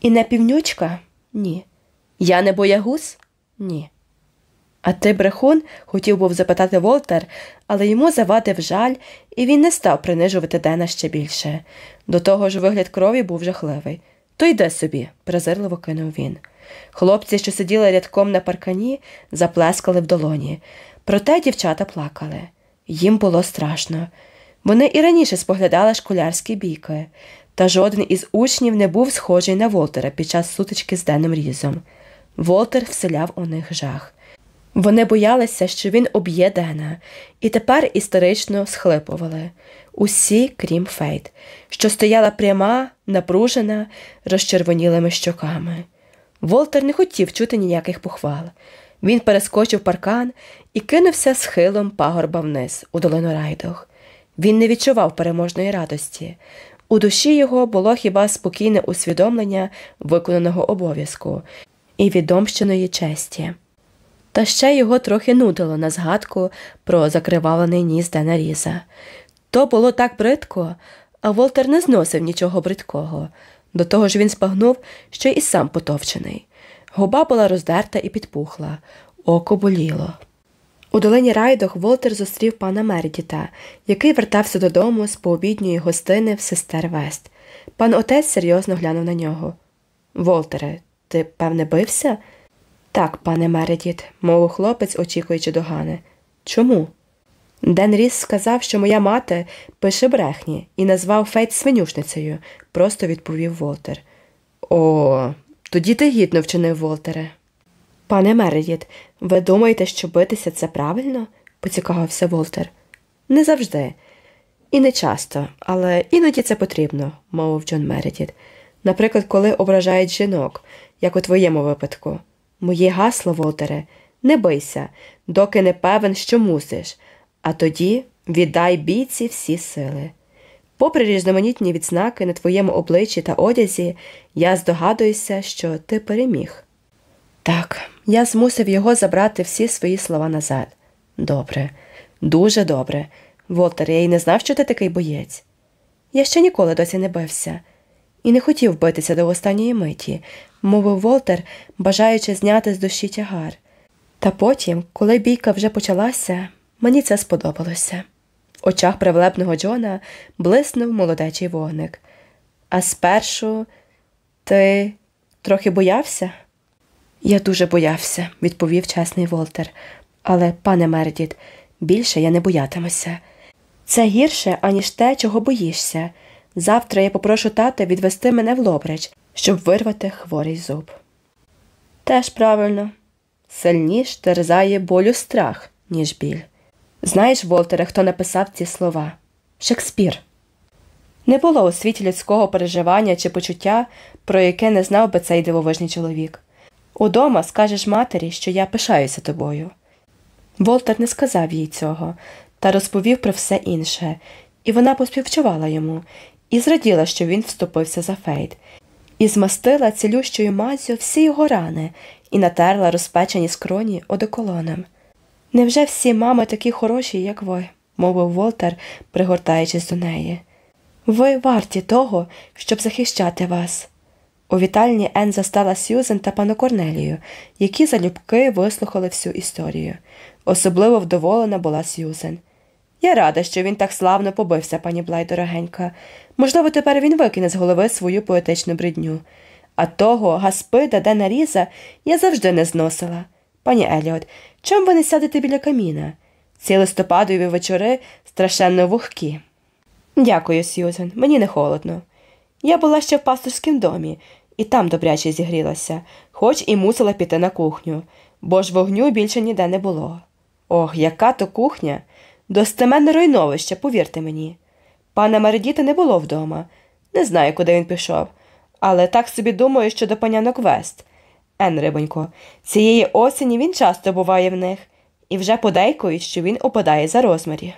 І не півнючка? Ні. Я не боягуз? Ні. А ти, брехун, хотів був запитати Волтер, але йому завадив жаль, і він не став принижувати Дена ще більше. До того ж вигляд крові був жахливий. То йде собі, презирливо кинув він. Хлопці, що сиділи рядком на паркані, заплескали в долоні. Проте дівчата плакали. Їм було страшно. Вони і раніше споглядали школярські бійки, та жоден із учнів не був схожий на Волтера під час сутички з Деном Різом. Волтер вселяв у них жах. Вони боялися, що він об'є Дена, і тепер історично схлипували усі, крім Фейт, що стояла пряма, напружена, розчервонілими щоками. Волтер не хотів чути ніяких похвал. Він перескочив паркан і кинувся схилом пагорба вниз у долину райдох. Він не відчував переможної радості. У душі його було хіба спокійне усвідомлення виконаного обов'язку і відомщеної честі. Та ще його трохи нудило на згадку про закривалений ніс Дена Різа. То було так бридко, а Волтер не зносив нічого бридкого. До того ж він спагнув, що й сам потовчений. Губа була роздерта і підпухла, око боліло. У долині райдох Волтер зустрів пана Мердіта, який вертався додому з пообідньої гостини в сестер Вест. Пан отець серйозно глянув на нього. Волтере, ти, певне, бився? Так, пане Мередіт, мовив хлопець, очікуючи догани. Чому? Ден Ріс сказав, що моя мати пише брехні і назвав Фейт свинюшницею, просто відповів Волтер. О, тоді ти гідно вчинив Волтере. Пане Мередіт, ви думаєте, що битися це правильно? поцікавився Волтер. Не завжди. І не часто, але іноді це потрібно, мовив Джон Мередіт. Наприклад, коли ображають жінок, як у твоєму випадку. Моє гасло, Волтере, не бийся, доки не певен, що мусиш, а тоді віддай бійці всі сили. Попри різноманітні відзнаки на твоєму обличчі та одязі, я здогадуюся, що ти переміг. Так, я змусив його забрати всі свої слова назад. Добре, дуже добре. Волтер, я й не знав, що ти такий боєць. Я ще ніколи досі не бився і не хотів битися до останньої миті, мовив Волтер, бажаючи зняти з душі тягар. Та потім, коли бійка вже почалася, мені це сподобалося. В очах привлепного Джона блиснув молодечий вогник. А спершу ти трохи боявся? Я дуже боявся, відповів чесний Волтер. Але, пане Мердіт, більше я не боятимуся. Це гірше, аніж те, чого боїшся. Завтра я попрошу тата відвести мене в Лобрич, щоб вирвати хворий зуб. Теж правильно сильніш терзає болю страх, ніж біль. Знаєш, Волтере, хто написав ці слова? Шекспір. Не було у світі людського переживання чи почуття, про яке не знав би цей дивовижний чоловік. Удома скажеш матері, що я пишаюся тобою. Волтер не сказав їй цього, та розповів про все інше, і вона поспівчувала йому і зраділа, що він вступився за Фейт, і змастила цілющою маззю всі його рани і натерла розпечені скроні одеколоном. Невже всі мами такі хороші, як ви? мовив Волтер, пригортаючись до неї. Ви варті того, щоб захищати вас. У вітальні Енн застала Сьюзен та панну Корнелію, які залюбки вислухали всю історію. Особливо вдоволена була Сьюзен. Я рада, що він так славно побився, пані Блай дорогенька. Можливо, тепер він викине з голови свою поетичну бридню. А того гаспида Дена Різа я завжди не зносила. Пані Еліот, чом ви не сядете біля каміна? Ці листопадові вечори страшенно вухкі. Дякую, Сьюзен, мені не холодно. Я була ще в пасторському домі, і там добряче зігрілася, хоч і мусила піти на кухню, бо ж вогню більше ніде не було. Ох, яка то кухня! Достеменне руйновище, повірте мені. Пана Мередіта не було вдома. Не знаю, куди він пішов, але так собі думаю, що до панянок Вест. Ен, рибонько, цієї осені він часто буває в них, і вже подейкують, що він опадає за розмірі.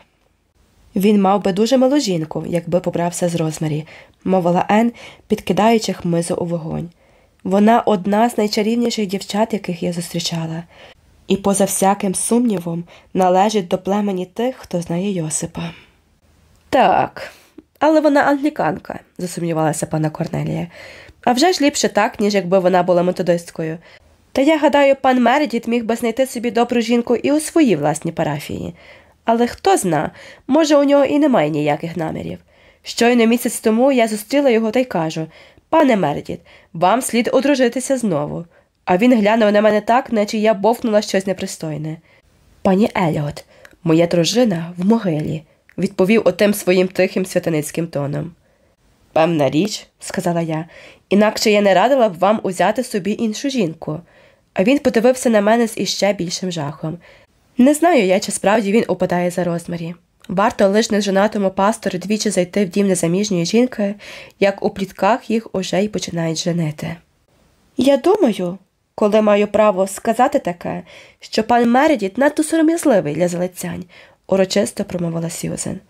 Він мав би дуже милу жінку, якби побрався з розмірі, мовила Ен, підкидаючи хмизу у вогонь. Вона одна з найчарівніших дівчат, яких я зустрічала, і, поза всяким сумнівом, належить до племені тих, хто знає Йосипа. Так, але вона англіканка, засумнівалася пана Корнелія. А вже ж ліпше так, ніж якби вона була методисткою. Та я гадаю, пан Мередіт міг би знайти собі добру жінку і у своїй власній парафії. Але хто зна, може, у нього і немає ніяких намірів. Щойно місяць тому я зустріла його та й кажу Пане Мередіт, вам слід одружитися знову. А він глянув на мене так, наче я бовкнула щось непристойне. Пані Еліот, моя дружина в могилі, відповів отим своїм тихим святаницьким тоном. Певна річ, сказала я, інакше я не радила б вам узяти собі іншу жінку. А він подивився на мене з іще більшим жахом. Не знаю я, чи справді він упадає за розмірі. Варто лиш неженатому пастору двічі зайти в дім незаміжньої жінки, як у плітках їх уже й починають женити. Я думаю, коли маю право сказати таке, що пан Мередіт надто сором'язливий для залицянь, урочисто промовила Сьюзен.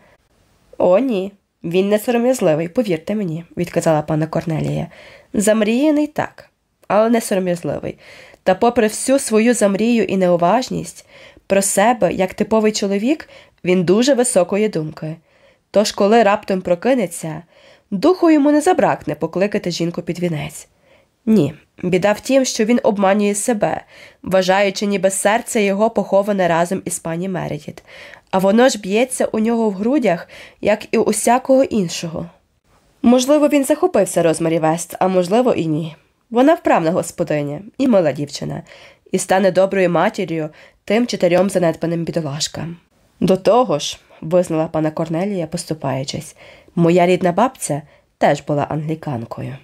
О, ні, він не сором'язливий, повірте мені, відказала пана Корнелія. Замріяний так, але не сором'язливий. Та, попри всю свою замрію і неуважність, про себе, як типовий чоловік, він дуже високої думки. Тож, коли раптом прокинеться, духу йому не забракне покликати жінку під вінець. Ні, біда в тім, що він обманює себе, вважаючи, ніби серце його поховане разом із пані Мередіт, а воно ж б'ється у нього в грудях, як і усякого іншого. Можливо, він захопився Розмарі Вест, а можливо, і ні. Вона вправна господиня і мила дівчина, і стане доброю матір'ю тим чотирьом занедбаним бідолашкам. До того ж, визнала пана Корнелія, поступаючись, моя рідна бабця теж була англіканкою.